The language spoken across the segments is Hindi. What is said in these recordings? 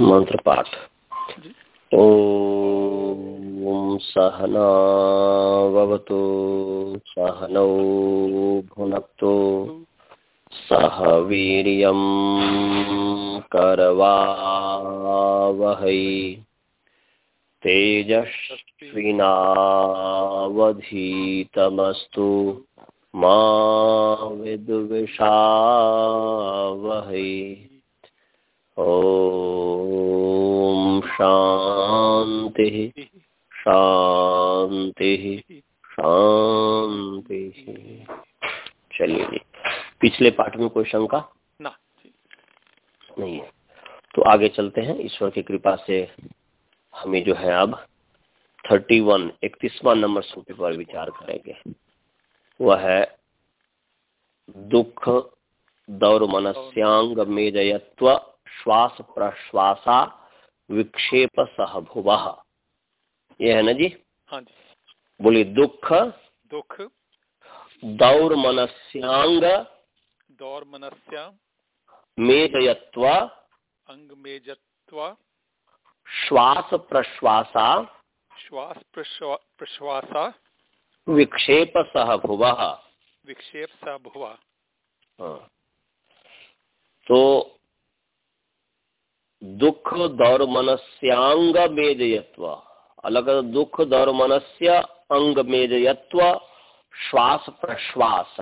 मंत्र पाठ ओम सहनावतु सहनौ भुनक्तु सह वीर करवावहै। तेजस्विनावधीतमस्तु मा विद्विषावहै। ओम शांति शांति शांति चलिए जी पिछले पाठ में कोई शंका? ना। नहीं है। तो आगे चलते हैं। ईश्वर की कृपा से हमें जो है अब थर्टी वन इकतीसवा नंबर सूत्र पर विचार करेंगे। वह है दुख दौर मनस्यांग मेजयत्व श्वास प्रश्वासा विक्षेप सहभुव ये है ना जी? हाँ जी। बोली दुख। दुख। दौर मनस्यांग दौर मनस्या मेजयत्व। अंग मेजत्व श्वास प्रश्वासा। श्वास प्रश्वासा। विक्षेप सहभुव विक्षेप सहभुव हाँ। तो दुख दौर मनस्यांग मेजयत्व। अलग दुख दौर मनस्य अंग मेजयत्व श्वास प्रश्वास।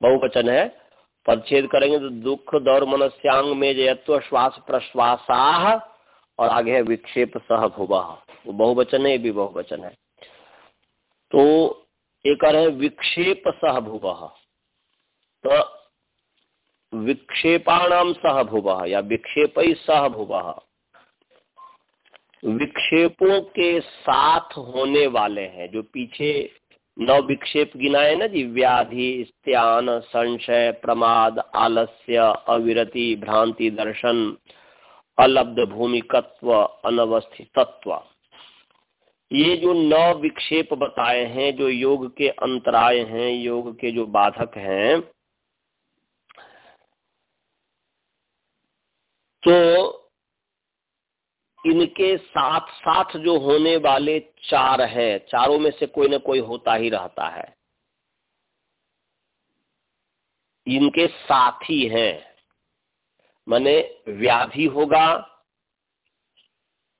बहुवचन है। परिच्छेद करेंगे तो दुख दौर मनस्यांग मेजयत्व श्वास प्रश्वासा और आगे है विक्षेप सह भुवा वो बहुवचन है भी बहुवचन है। तो एक है विक्षेप सह भुवा तो विक्षेपाणाम सहभुव या विक्षेप सहभुव विक्षेपों के साथ होने वाले हैं, जो पीछे नौ विक्षेप गिनाए ना जी, व्याधि, स्त्यान, संशय, प्रमाद, आलस्य, अविरति, भ्रांति, दर्शन, अलब्ध, भूमिकत्व अनवस्थित तत्व ये जो नौ विक्षेप बताए हैं, जो योग के अंतराय हैं, योग के जो बाधक हैं तो इनके साथ साथ जो होने वाले चार हैं चारों में से कोई ना कोई होता ही रहता है। इनके साथी हैं। माने व्याधि होगा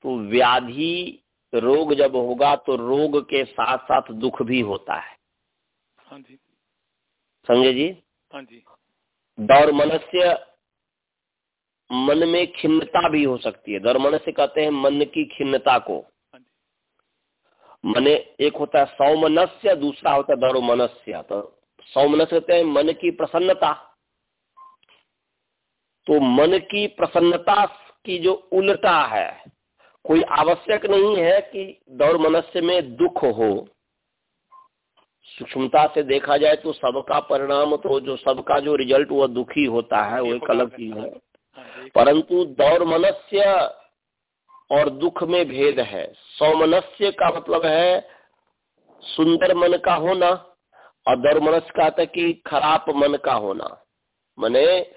तो व्याधि रोग जब होगा तो रोग के साथ साथ दुख भी होता है। हाँ जी। समझे जी? हाँ जी। दौर मनस्य मन में खिन्नता भी हो सकती है। दरमन से कहते हैं मन की खिन्नता को। मने एक होता है सौमनस्य, दूसरा होता है दौरमनस्य। तो सौमनस्य कहते हैं मन की प्रसन्नता। तो मन की प्रसन्नता की जो उल्टा है, कोई आवश्यक नहीं है कि दौर मनस्य में दुख हो। सूक्ष्मता से देखा जाए तो सबका परिणाम तो जो सबका जो रिज़ल्ट वह दुखी होता है, वो एक अलग चीज़ है। परंतु दौर मनस्य और दुख में भेद है। सौमनस्य का मतलब है सुंदर मन का होना और दौर्मनस्य का था कि खराब मन का होना। मने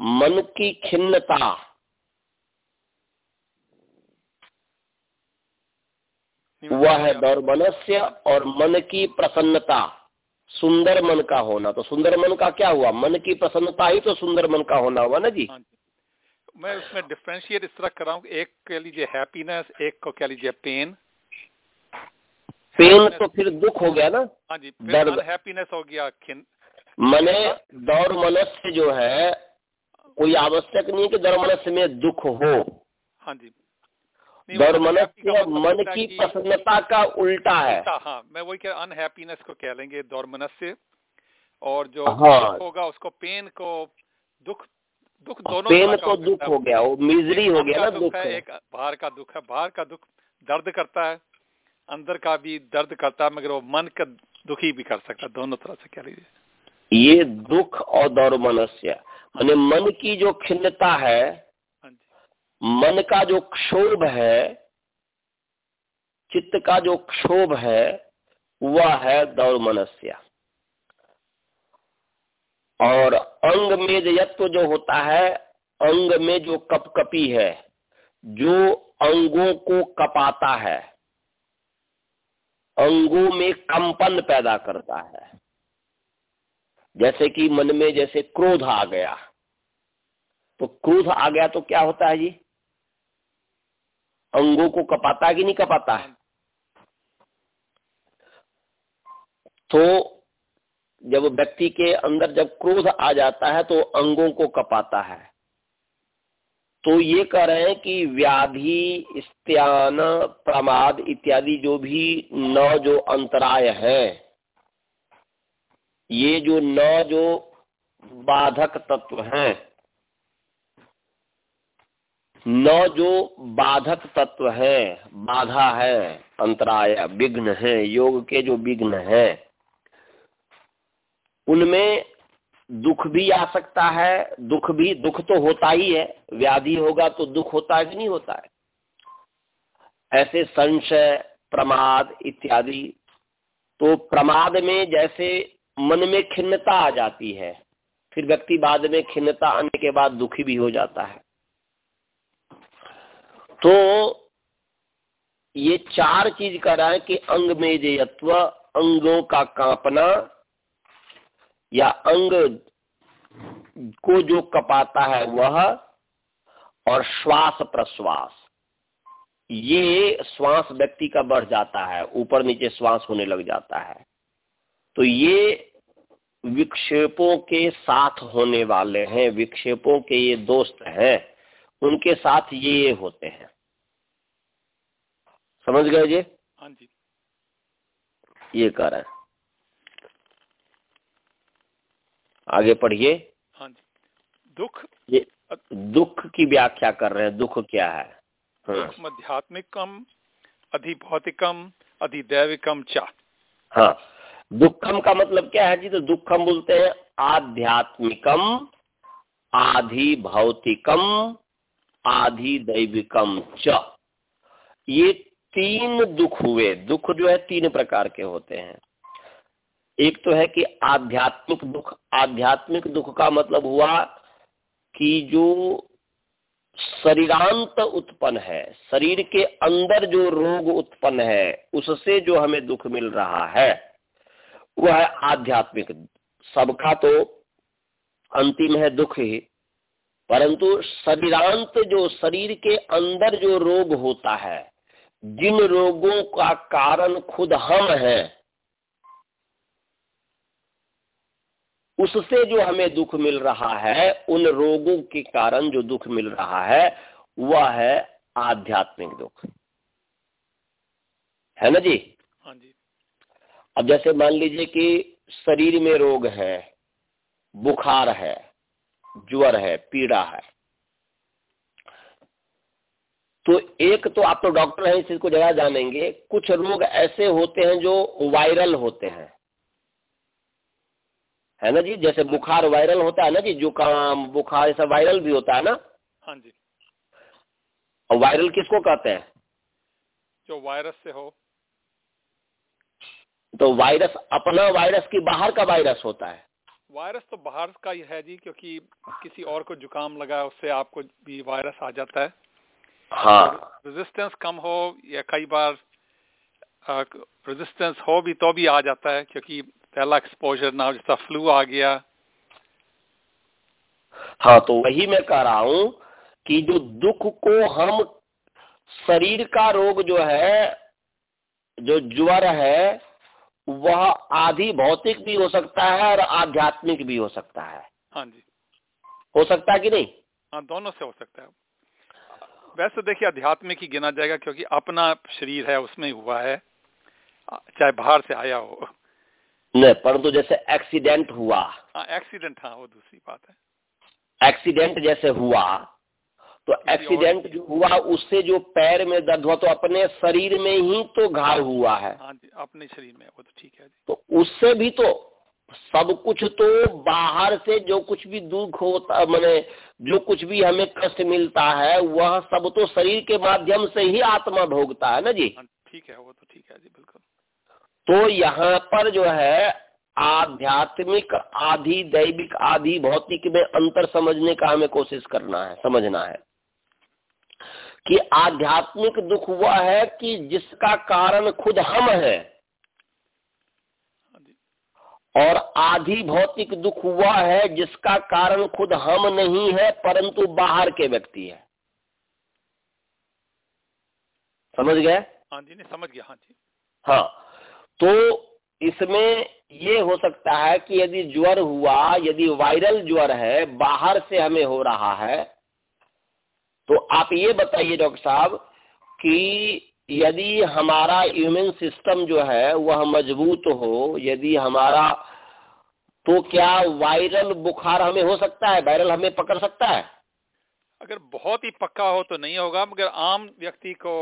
मन की खिन्नता। वह है दौर्मनस्य और मन की प्रसन्नता। सुंदर मन का होना। तो सुंदर मन का क्या हुआ? मन की प्रसन्नता ही तो सुंदर मन का होना हुआ ना जी? हाँ मैं उसमें डिफ्रेंशिएट इस तरह कर रहा हूँ एक कह लीजिए हैप्पीनेस एक को कह लीजिए पेन पेन तो फिर दुख हो गया ना? हाँ जी दर्द। हैप्पीनेस हो गया खिन मने दौर मनस्य जो है कोई आवश्यक नहीं कि दौर मनस्य में दुख हो। हाँ जी। दौर मनस्य मतलब मन की प्रसन्नता का उल्टा है। हाँ। मैं वही कह अनहैप्पीनेस को कह लेंगे दौर मनस्य और जो हाँ। होगा उसको पेन को दुख दुख दोनों पेन तो दुख हो गया वो मिजरी हो गया ना दुख है एक बाहर का दुख है बाहर का दुख दर्द करता है अंदर का भी दर्द करता है मगर वो मन का दुखी भी कर सकता है दोनों तरह से कह लीजिए। ये दुख और दौर मनुष्य मैंने मन की जो खिन्नता है हाँ मन का जो क्षोभ है चित्त का जो क्षोभ है वह है दौर मनस्य और अंग में यत्व जो होता है, अंग में जो कपकपी है, जो अंगों को कपाता है, अंगों में कंपन पैदा करता है। जैसे कि मन में जैसे क्रोध आ गया तो क्रोध आ गया तो क्या होता है जी? अंगों को कपाता है कि नहीं कपाता है? तो जब व्यक्ति के अंदर जब क्रोध आ जाता है तो अंगों को कपाता है। तो ये कह रहे हैं कि व्याधि, स्त्यान, प्रमाद इत्यादि जो भी नौ जो अंतराय है, ये जो नौ जो बाधक तत्व हैं, नौ जो बाधक तत्व है, बाधा है, अंतराय, विघ्न है, योग के जो विघ्न है उनमें दुख भी आ सकता है, दुख भी, दुख तो होता ही है, व्याधि होगा तो दुख होता है कि नहीं होता है? ऐसे संशय, प्रमाद इत्यादि तो प्रमाद में जैसे मन में खिन्नता आ जाती है, फिर व्यक्ति बाद में खिन्नता आने के बाद दुखी भी हो जाता है। तो ये चार चीज़ कर रहा है कि अंग में जयत्व, अंगों का कांपना या अंग को जो कपाता है वह और श्वास प्रश्वास। ये श्वास व्यक्ति का बढ़ जाता है ऊपर नीचे श्वास होने लग जाता है। तो ये विक्षेपों के साथ होने वाले हैं विक्षेपों के ये दोस्त हैं उनके साथ ये ये होते हैं। समझ गए जी? हाँ जी। ये कर रहे हैं आगे पढ़िए। हाँ जी। दुख? ये दुख की व्याख्या कर रहे हैं। दुख क्या है? हाँ। आध्यात्मिकम अधिभौतिकम अधिदैविकम चा। हाँ। दुखम का मतलब क्या है जी? तो दुखम बोलते हैं आध्यात्मिकम आधि भौतिकम आधि दैविकम च। ये तीन दुख हुए। दुख जो है तीन प्रकार के होते हैं। एक तो है कि आध्यात्मिक दुख आध्यात्मिक दुख का मतलब हुआ कि जो शरीरांत उत्पन्न है, शरीर के अंदर जो रोग उत्पन्न है, उससे जो हमें दुख मिल रहा है, वह है आध्यात्मिक। सबका तो अंतिम है दुख ही, परंतु शरीरांत जो शरीर के अंदर जो रोग होता है, जिन रोगों का कारण खुद हम हैं उससे जो हमें दुख मिल रहा है उन रोगों के कारण जो दुख मिल रहा है वह है आध्यात्मिक दुख। है ना जी? हाँ जी। अब जैसे मान लीजिए कि शरीर में रोग है बुखार है ज्वर है पीड़ा है तो एक तो आप तो डॉक्टर हैं इस चीज़ को जगह जानेंगे कुछ रोग ऐसे होते हैं जो वायरल होते हैं। है ना जी? जैसे बुखार वायरल होता है ना जी जुकाम बुखार ऐसा वायरल भी होता है ना? हाँ जी। और वायरल किसको कहते हैं? जो वायरस से हो। तो वायरस अपना वायरस की बाहर का वायरस होता है। वायरस तो बाहर का ही है जी क्योंकि किसी और को जुकाम लगा उससे आपको भी वायरस आ जाता है। हाँ। रेजिस्टेंस कम हो या कई बार रेजिस्टेंस हो भी तो भी आ जाता है क्योंकि पहला एक्सपोजर ना जैसा फ्लू आ गया। हाँ तो वही मैं कह रहा हूँ कि जो दुख को हम शरीर का रोग जो है जो ज्वर है वह आधि भौतिक भी हो सकता है और आध्यात्मिक भी हो सकता है। हाँ जी। हो सकता है कि नहीं? हाँ दोनों से हो सकता है। वैसे देखिए आध्यात्मिक ही गिना जाएगा क्योंकि अपना शरीर है उसमें हुआ है। चाहे बाहर से आया हो। नहीं परंतु जैसे एक्सीडेंट हुआ। एक्सीडेंट हाँ वो दूसरी बात है। एक्सीडेंट जैसे हुआ तो एक्सीडेंट जो हुआ उससे जो पैर में दर्द हुआ तो अपने शरीर में ही तो घाव हुआ है। हाँ जी अपने शरीर में वो तो ठीक है जी। तो उससे भी तो सब कुछ तो बाहर से जो कुछ भी दुख होता मैंने जो कुछ भी हमें कष्ट मिलता है वह सब तो शरीर के माध्यम से ही आत्मा भोगता है ना जी? हाँ, ठीक है वो तो ठीक है जी बिल्कुल। तो यहाँ पर जो है आध्यात्मिक आधि दैविक आधि भौतिक में अंतर समझने का हमें कोशिश करना है समझना है। कि आध्यात्मिक दुख हुआ है कि जिसका कारण खुद हम है। और आधि भौतिक दुख हुआ है जिसका कारण खुद हम नहीं है परंतु बाहर के व्यक्ति है। समझ गए? हाँ जी समझ गया हाँ जी। हाँ तो इसमें ये हो सकता है कि यदि ज्वर हुआ, यदि वायरल ज्वर है, बाहर से हमें हो रहा है तो आप ये बताइए डॉक्टर साहब कि यदि हमारा इम्यून सिस्टम जो है, वह मज़बूत हो, यदि हमारा तो क्या वायरल बुखार हमें हो सकता है? वायरल हमें पकड़ सकता है? अगर बहुत ही पक्का हो तो नहीं होगा, मगर आम व्यक्ति को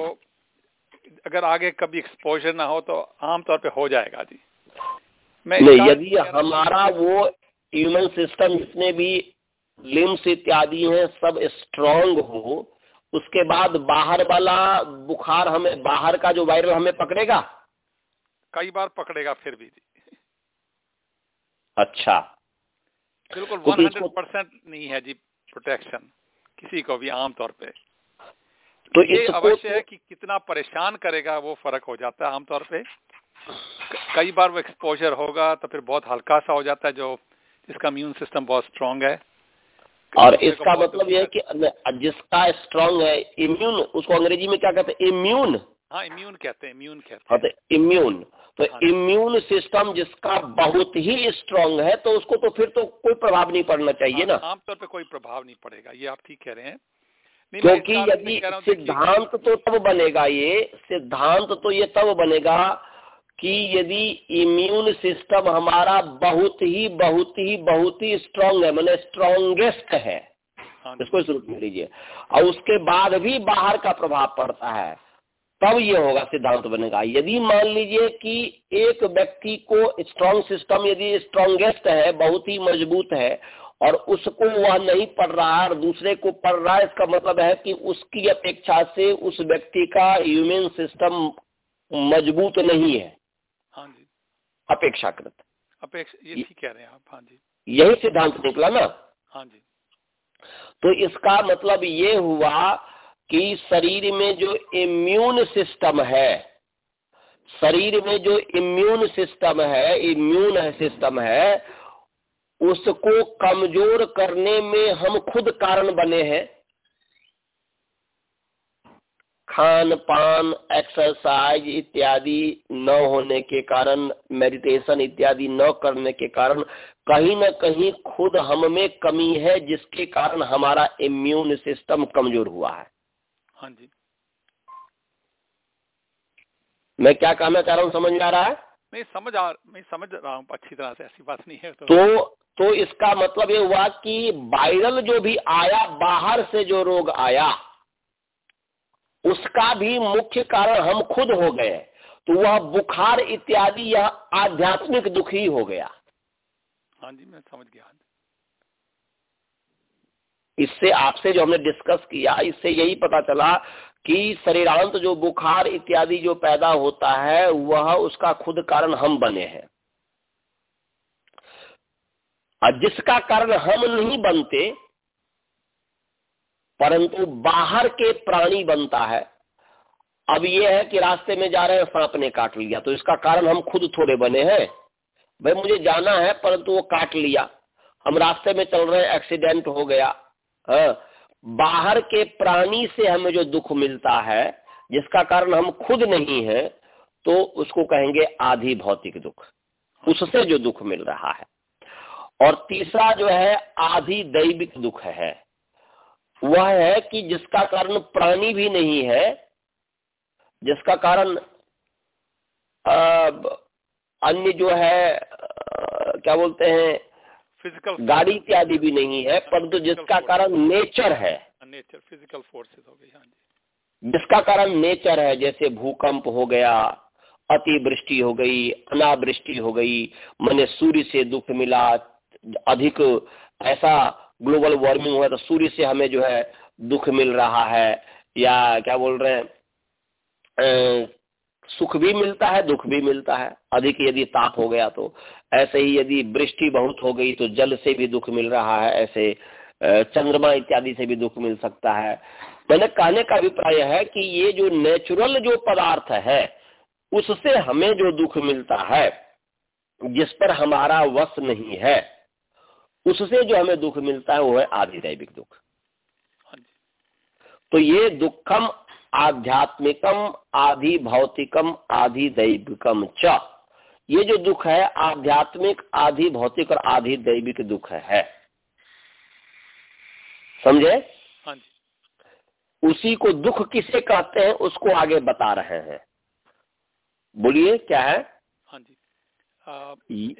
अगर आगे कभी एक्सपोजर ना हो तो आमतौर पे हो जाएगा जी। मैं नहीं यदि हमारा वो इम्यून सिस्टम जितने भी लिम्स इत्यादि हैं सब स्ट्रांग हो उसके बाद बाहर वाला बुखार हमें बाहर का जो वायरल हमें पकड़ेगा? कई बार पकड़ेगा फिर भी जी। अच्छा। बिल्कुल वन हंड्रेड परसेंट नहीं है जी प्रोटेक्शन किसी को भी आमतौर पे। तो ये अवश्य है कि कितना परेशान करेगा वो फ़र्क हो जाता है आमतौर पे। कई बार वो एक्सपोजर होगा तो फिर बहुत हल्का सा हो जाता है जो जिसका इम्यून सिस्टम बहुत स्ट्रांग है। और इसका मतलब यह है कि जिसका स्ट्रांग है इम्यून उसको अंग्रेज़ी में क्या कहते हैं? इम्यून हाँ इम्यून कहते हैं इम्यून कहते हाँ। तो इम्यून तो हाँ, इम्यून सिस्टम जिसका बहुत ही स्ट्रांग है तो उसको तो फिर तो कोई प्रभाव नहीं पड़ना चाहिए हाँ, ना। आमतौर पर कोई प्रभाव नहीं पड़ेगा ये आप ठीक कह रहे हैं। क्योंकि यदि सिद्धांत तो तब बनेगा ये सिद्धांत तो ये तब बनेगा कि यदि इम्यून सिस्टम हमारा बहुत ही बहुत ही बहुत ही स्ट्रांग है मैंने स्ट्रांगेस्ट है। हाँ इसको शुरू में लीजिए और उसके बाद भी बाहर का प्रभाव पड़ता है तब ये होगा सिद्धांत बनेगा। यदि मान लीजिए कि एक व्यक्ति को स्ट्रांग सिस्टम यदि स्ट्रांगेस्ट है बहुत ही मज़बूत है और उसको वह नहीं पढ़ रहा है और दूसरे को पढ़ रहा है इसका मतलब है कि उसकी अपेक्षा से उस व्यक्ति का इम्यून सिस्टम मज़बूत नहीं है। हाँ जी। अपेक्षाकृत। अपेक्षा ये ठीक कह रहे हैं आप हाँ जी। यही सिद्धांत निकला ना? हाँ जी। तो इसका मतलब ये हुआ कि शरीर में जो इम्यून सिस्टम है शरीर में जो इम्यून सिस्टम है इम्यून सिस्टम है उसको कमज़ोर करने में हम खुद कारण बने हैं। खान पान एक्सरसाइज इत्यादि न होने के कारण मेडिटेशन इत्यादि न करने के कारण कहीं न कहीं खुद हम में कमी है जिसके कारण हमारा इम्यून सिस्टम कमज़ोर हुआ है। हाँ जी। मैं क्या कहना चाह रहा हूँ समझ में आ रहा है? मैं समझ आ मैं समझ रहा हूँ अच्छी तरह से ऐसी बात नहीं है तो, तो तो इसका मतलब ये हुआ कि वायरल जो भी आया बाहर से जो रोग आया उसका भी मुख्य कारण हम खुद हो गए तो वह बुखार इत्यादि यह आध्यात्मिक दुखी हो गया। हाँ जी मैं समझ गया। इससे आपसे जो हमने डिस्कस किया इससे यही पता चला कि शरीरांत जो बुखार इत्यादि जो पैदा होता है वह उसका खुद कारण हम बने हैं। और जिसका कारण हम नहीं बनते, परंतु बाहर के प्राणी बनता है। अब ये है कि रास्ते में जा रहे हैं, सांप ने काट लिया तो इसका कारण हम खुद थोड़े बने हैं। भाई, मुझे जाना है, परंतु वो काट लिया। हम रास्ते में चल रहे एक्सीडेंट हो गया। हाँ बाहर के प्राणी से हमें जो दुख मिलता है, जिसका कारण हम खुद नहीं है तो उसको कहेंगे आधी भौतिक दुख। उससे जो दुख मिल रहा है। और तीसरा जो है आधी दैविक दुख है। वह है कि जिसका कारण प्राणी भी नहीं है जिसका कारण अन्य जो है आ, क्या बोलते हैं फ़िज़िकल गाड़ी इत्यादि भी नहीं है परंतु जिसका कारण नेचर है। नेचर फ़िज़िकल फोर्सेस हो गई हाँ जी। जिसका कारण नेचर है जैसे भूकंप हो गया अतिवृष्टि हो गई अनावृष्टि हो गई मैंने सूर्य से दुख मिला अधिक ऐसा ग्लोबल वार्मिंग हुआ तो सूर्य से हमें जो है दुख मिल रहा है या क्या बोल रहे हैं सुख भी मिलता है, दुख भी मिलता है। अधिक यदि ताप हो गया तो ऐसे ही यदि वृष्टि बहुत हो गई तो जल से भी दुख मिल रहा है, ऐसे चंद्रमा इत्यादि से भी दुख मिल सकता है। मैंने कहने का अभिप्राय है कि ये जो नेचुरल जो पदार्थ है, उससे हमें जो दुख मिलता है, जिस पर हमारा वश नहीं है उससे जो हमें दुख मिलता है वो है आधिदैविक दुख। हाँ तो ये दुखम आध्यात्मिकम आधि भौतिकम आधि दैविकम च। ये जो दुख है आध्यात्मिक आधि भौतिक और आधि दैविक दुख है। समझे? हाँ उसी को दुख किसे कहते हैं उसको आगे बता रहे हैं। बोलिए क्या है? हाँ जी।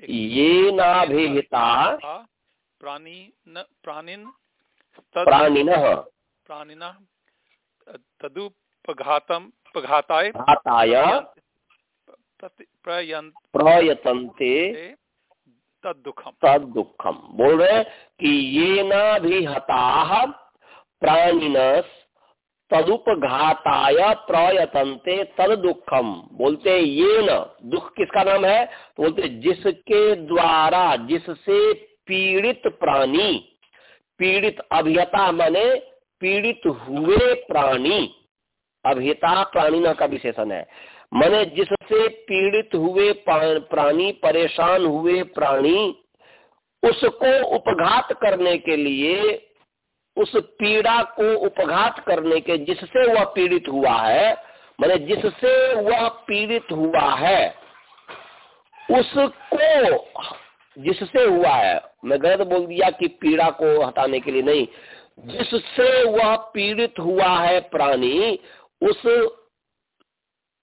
ये नाभिहिता प्राणी न प्राणिन प्राणिन। प्राणिन तदुपघातम पघाताय घाताय प्रयतंते तद दुखम बोल रहे कि ये न भी हता प्राणिनस तदुपघाताय प्रयतंते तद दुखम बोलते ये न दुख किसका नाम है? तो बोलते जिसके द्वारा जिससे पीड़ित प्राणी, पीड़ित अभियता माने पीड़ित हुए प्राणी। अभियता प्राणी का विशेषण है। मैंने जिससे पीड़ित हुए प्राणी, परेशान हुए प्राणी, उसको उपघात करने के लिए, उस पीड़ा को उपघात करने के, जिससे वह पीड़ित हुआ है, मैंने जिससे वह पीड़ित हुआ है, उसको जिससे हुआ है, मैं गलत बोल दिया कि पीड़ा को हटाने के लिए नहीं, जिससे वह पीड़ित हुआ है प्राणी, उस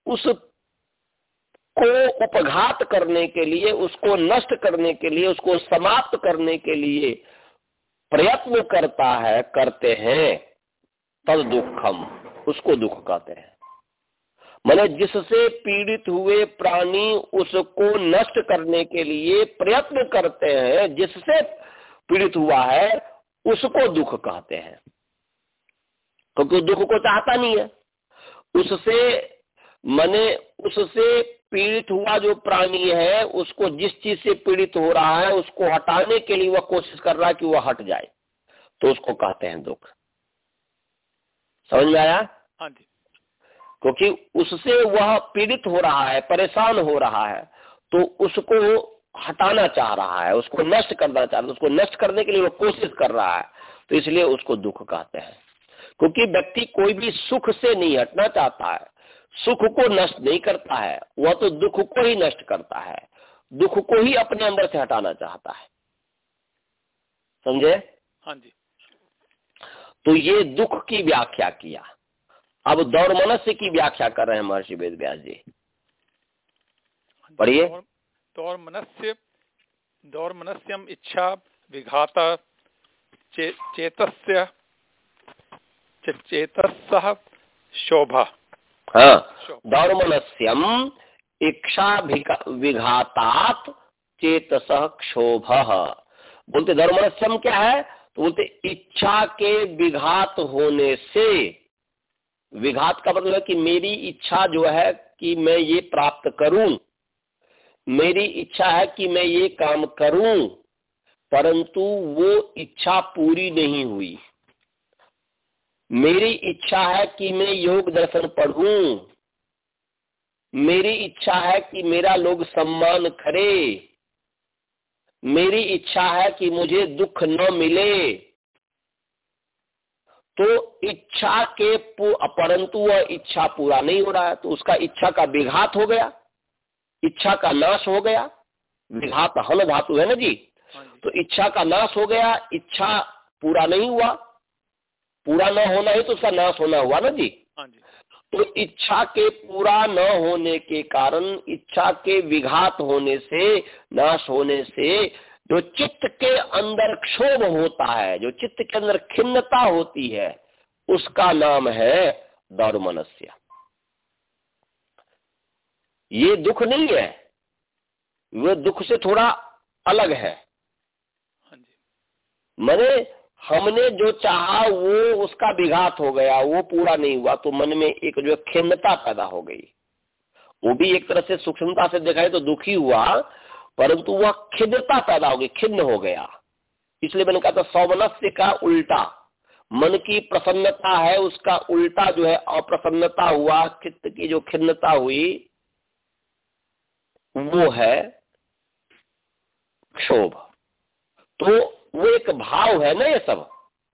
उस को उपघात करने के लिए, उसको नष्ट करने के लिए, उसको समाप्त करने के लिए प्रयत्न करता है, करते हैं तद दुखम, उसको दुख कहते हैं। मैंने जिससे पीड़ित हुए प्राणी उसको नष्ट करने के लिए प्रयत्न करते हैं, जिससे पीड़ित हुआ है, उसको दुख कहते हैं। क्योंकि दुख को चाहता नहीं है। उससे, मैंने उससे पीड़ित हुआ जो प्राणी है, उसको जिस चीज़ से पीड़ित हो रहा है, उसको हटाने के लिए वह कोशिश कर रहा है कि वह हट जाए। तो उसको कहते हैं दुख। समझ में आया? हाँ जी। क्योंकि उससे वह पीड़ित हो रहा है परेशान हो रहा है तो उसको हटाना चाह रहा है उसको नष्ट करना चाह रहा है उसको नष्ट करने के लिए वो कोशिश कर रहा है तो इसलिए उसको दुख कहते हैं। क्योंकि व्यक्ति कोई भी सुख से नहीं हटना चाहता है सुख को नष्ट नहीं करता है वह तो दुख को ही नष्ट करता है दुख को ही अपने अंदर से हटाना चाहता है। समझे? हाँ जी। तो ये दुख की व्याख्या किया। अब दौर मनस्य की व्याख्या कर रहे हैं महर्षि वेद व्यास जी? पढ़िए। दौड़ मनस्य दौड़ मनस्यम इच्छा विघाता चे, चेतस्य चेतस शोभा। हाँ। दौर्मनस्यम इच्छा विघातात चेतस क्षोभ। बोलते धर्मनस्यम क्या है? तो बोलते इच्छा के विघात होने से विघात का मतलब कि मेरी इच्छा जो है कि मैं ये प्राप्त करूँ। मेरी इच्छा है कि मैं ये काम करूँ, परंतु वो इच्छा पूरी नहीं हुई। मेरी इच्छा है कि मैं योग दर्शन पढ़ूं। मेरी इच्छा है कि मेरा लोग सम्मान करे। मेरी इच्छा है कि मुझे दुख न मिले। तो इच्छा के परंतु वह इच्छा पूरा नहीं हो रहा है तो उसका इच्छा का विघात हो गया इच्छा का नाश हो गया। विघात हल धातु है ना जी? हाँ तो इच्छा का नाश हो गया इच्छा पूरा नहीं हुआ। पूरा न होना ही तो उसका नाश होना हुआ ना हाँ जी। तो इच्छा के पूरा न होने के कारण इच्छा के विघात होने से नाश होने से जो चित्त के अंदर क्षोभ होता है जो चित्त के अंदर खिन्नता होती है उसका नाम है दौर्मनस्य। ये दुख नहीं है वो दुख से थोड़ा अलग है। हाँ मैंने हमने जो चाहा वो उसका विघात हो गया वो पूरा नहीं हुआ तो मन में एक जो खिन्नता पैदा हो गई। वो भी एक तरह से सूक्ष्मता से देखा है तो दुखी हुआ परंतु वह खिद्रता पैदा हो गई खिन्न हो गया। इसलिए मैंने कहा था सौमनस्य का उल्टा। मन की प्रसन्नता है उसका उल्टा जो है अप्रसन्नता हुआ चित्त की जो खिन्नता हुई वो है क्षोभ। तो वो एक भाव है ना ये सब?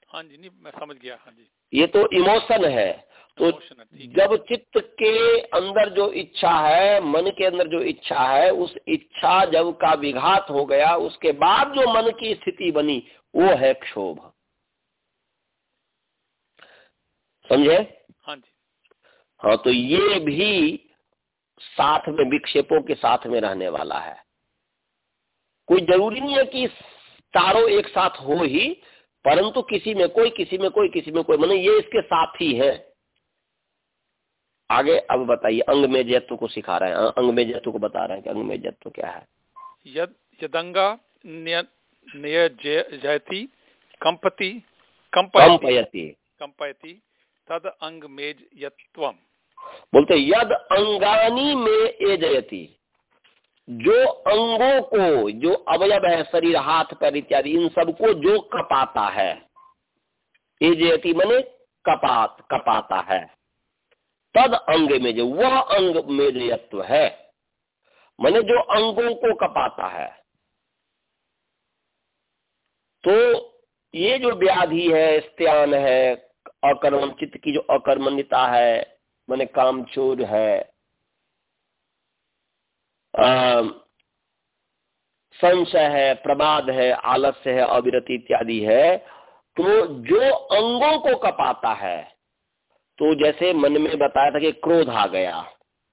हाँ जी नहीं मैं समझ गया हाँ जी। ये तो इमोशन है। तो जब चित्त के अंदर जो इच्छा है मन के अंदर जो इच्छा है उस इच्छा जब का विघात हो गया उसके बाद जो मन की स्थिति बनी वो है क्षोभ। समझे? हाँ जी। हाँ तो ये भी साथ में विक्षेपों के साथ में रहने वाला है। कोई ज़रूरी नहीं है कि चारों एक साथ हो ही परंतु किसी में कोई किसी में कोई किसी में कोई मैंने ये इसके साथ ही है। आगे अब बताइए अंग में जत्व को सिखा रहे हैं। अंग में जत्व को बता रहे हैं कि अंग में जत्व क्या है। यद यदंगा जयती कंपति कंपयति। कंपयति। तद अंग मेज यत्वम। बोलते यद अंगानी में ए जयती। जो अंगों को जो अवयव है शरीर हाथ पैर इत्यादि इन सबको जो कपाता है। ए जयती मने कपात कपाता है। तद अंग में जो, वह अंग मेजयत्व है। मैंने जो अंगों को कपाता है। तो ये जो व्याधि है, स्त्यान है अकर्मण चित्त की जो अकर्मण्यता है, मैंने कामचोर है। संशय है, प्रमाद है, आलस्य है, अविरति इत्यादि है। तो जो अंगों को कपाता है तो जैसे मन में बताया था कि क्रोध आ गया,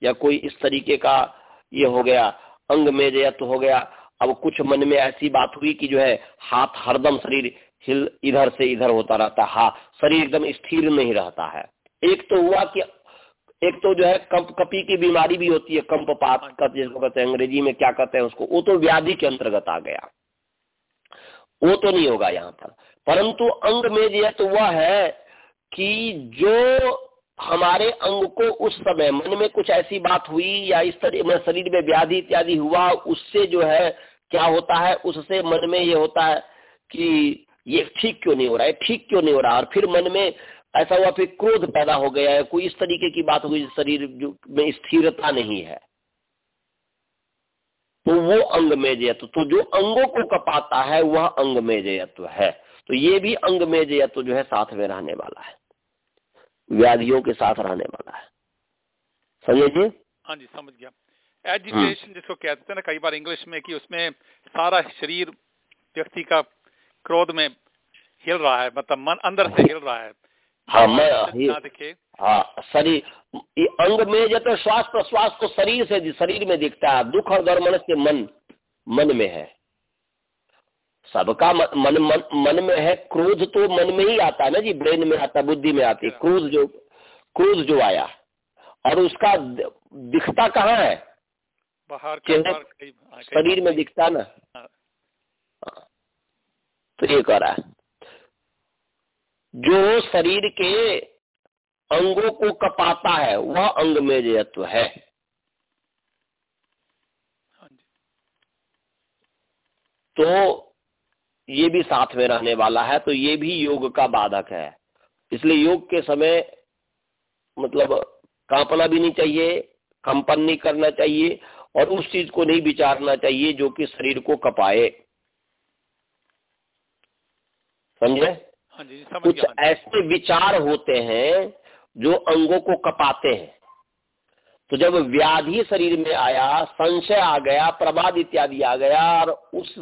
या कोई इस तरीके का ये हो गया, अंग में जयत्व हो गया, अब कुछ मन में ऐसी बात हुई कि जो है, हाथ हरदम शरीर हिल इधर से इधर होता रहता है हाँ शरीर एकदम स्थिर नहीं रहता है। एक तो हुआ कि, एक तो जो है कंप कपी की बीमारी भी होती है, कंपपात का जिसको कहते हैं, अंग्रेज़ी में क्या कहते हैं उसको, वो तो व्याधि के अंतर्गत आ गया। वो तो नहीं होगा यहाँ पर। परंतु अंग में जो है तो वह है कि जो हमारे अंग को उस समय मन में कुछ ऐसी बात हुई या इस तरह शरीर में व्याधि इत्यादि हुआ, उससे जो है क्या होता है? उससे मन में ये होता है कि ये ठीक क्यों नहीं हो रहा है? ठीक क्यों नहीं हो रहा? और फिर मन में ऐसा हुआ, फिर क्रोध पैदा हो गया है। कोई इस तरीके की बात हो गई, शरीर में स्थिरता नहीं है। तो वो अंग में जयत्व तो जो अंगों को कपाता है, वह अंग में जयत्व है। तो ये भी अंग में जयत्व जो है साथ में रहने वाला है। व्याधियों के साथ रहने वाला है। समझे जी? हाँ जी समझ गया। एजिटेशन जिसको कहते हैं ना कई बार इंग्लिश में कि उसमें सारा शरीर व्यक्ति का क्रोध में हिल रहा है मतलब मन अंदर से हिल रहा है। हाँ मैं हाँ शरीर अंग में जो तो श्वास प्रश्वास तो शरीर से शरीर में दिखता है। दुख और दर मन से मन मन में है। सबका मन, मन मन में है क्रोध तो मन में ही आता है ना जी ब्रेन में आता बुद्धि में आती है क्रोध जो क्रोध जो आया। और उसका दिखता कहाँ है? बाहर शरीर में दिखता ना। हाँ। हाँ। तो ये कह रहा है। जो शरीर के अंगों को कपाता है वह अंग में जयत्व है हाँ तो ये भी साथ में रहने वाला है तो ये भी योग का बाधक है। इसलिए योग के समय मतलब कांपना भी नहीं चाहिए कंपन नहीं करना चाहिए और उस चीज़ को नहीं विचारना चाहिए जो कि शरीर को कपाए। समझे? हाँ कुछ ऐसे विचार होते हैं जो अंगों को कपाते हैं। तो जब व्याधि शरीर में आया संशय आ गया प्रमाद इत्यादि आ गया और उस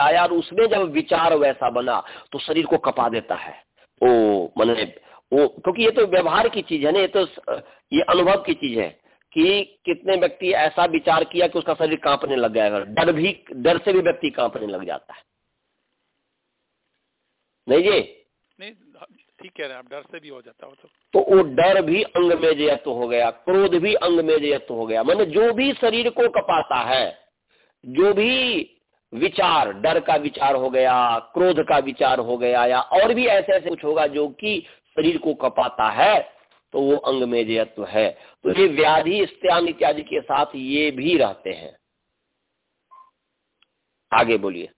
आया और उसमें जब विचार वैसा बना तो शरीर को कपा देता है। ओ मैंने वो क्योंकि ये तो व्यवहार की चीज़ है ना ये तो ये अनुभव की चीज़ है कि कितने व्यक्ति ऐसा विचार किया कि उसका शरीर कांपने लग गया डर भी डर से भी व्यक्ति कांपने लग जाता है। नहीं जी? नहीं ठीक कह रहे हैं आप डर से भी हो जाता हो तो। तो वो डर भी अंग में जयत्व हो गया क्रोध भी अंग में जयत्व हो गया। मैंने जो भी शरीर को कपाता है जो भी विचार डर का विचार हो गया क्रोध का विचार हो गया या और भी ऐसे ऐसे कुछ होगा जो कि शरीर को कपाता है तो वो अंग मेजयत्व है। तो ये व्याधि स्त्यान इत्यादि के साथ ये भी रहते हैं। आगे बोलिए।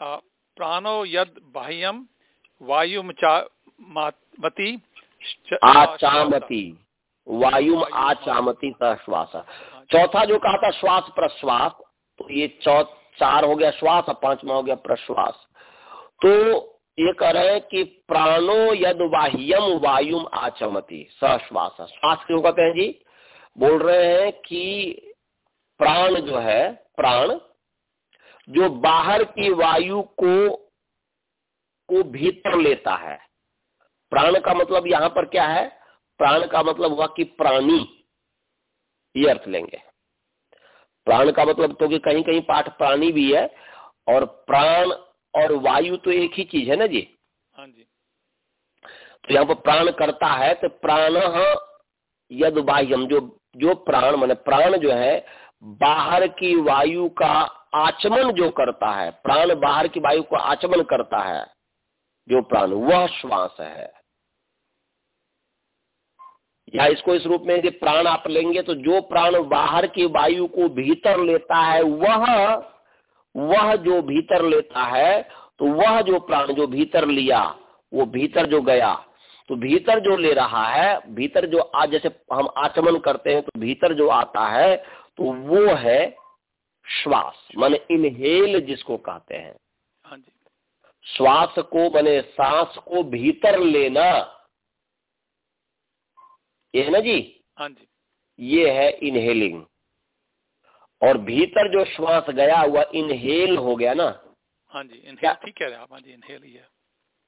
प्राणो यद बाह्यम वायु मती आचामती वायु आचामती सश्वास चौथा जो कहा था श्वास प्रश्वास तो ये चौ चार हो गया श्वास और पांचवा हो गया प्रश्वास। तो ये कह रहे हैं कि प्राणो यद बाह्यम वायुम आचमती, सश्वास। श्वास क्यों कहते हैं जी? बोल रहे हैं कि प्राण जो है, प्राण, जो बाहर की वायु को को भीतर लेता है। प्राण का मतलब यहाँ पर क्या है? प्राण का मतलब हुआ कि प्राणी, ये अर्थ लेंगे। प्राण का मतलब तो कि कहीं कहीं पाठ प्राणी भी है और प्राण और वायु तो एक ही चीज़ है ना जी? हाँ जी। तो यहाँ पर प्राण करता है तो प्राण यद बाह्यम जो जो प्राण मान प्राण जो है बाहर की वायु का आचमन जो करता है प्राण बाहर की वायु को आचमन करता है जो प्राण वह श्वास है। या इसको इस रूप में यदि प्राण आप लेंगे तो जो प्राण बाहर की वायु को भीतर लेता है वह वह जो भीतर लेता है तो वह जो प्राण जो भीतर लिया वो भीतर जो गया तो भीतर जो ले रहा है भीतर जो आज जैसे हम आचमन करते हैं तो भीतर जो आता है तो वो है श्वास माने इनहेल जिसको कहते हैं। हाँ श्वास को माने सांस को भीतर लेना ये है ना जी? हाँ जी। ये है इनहेलिंग और भीतर जो श्वास गया हुआ इनहेल हो गया ना? हाँ जी इनहेल ठीक कह रहे आप। हाँ जी इनहेल ही है।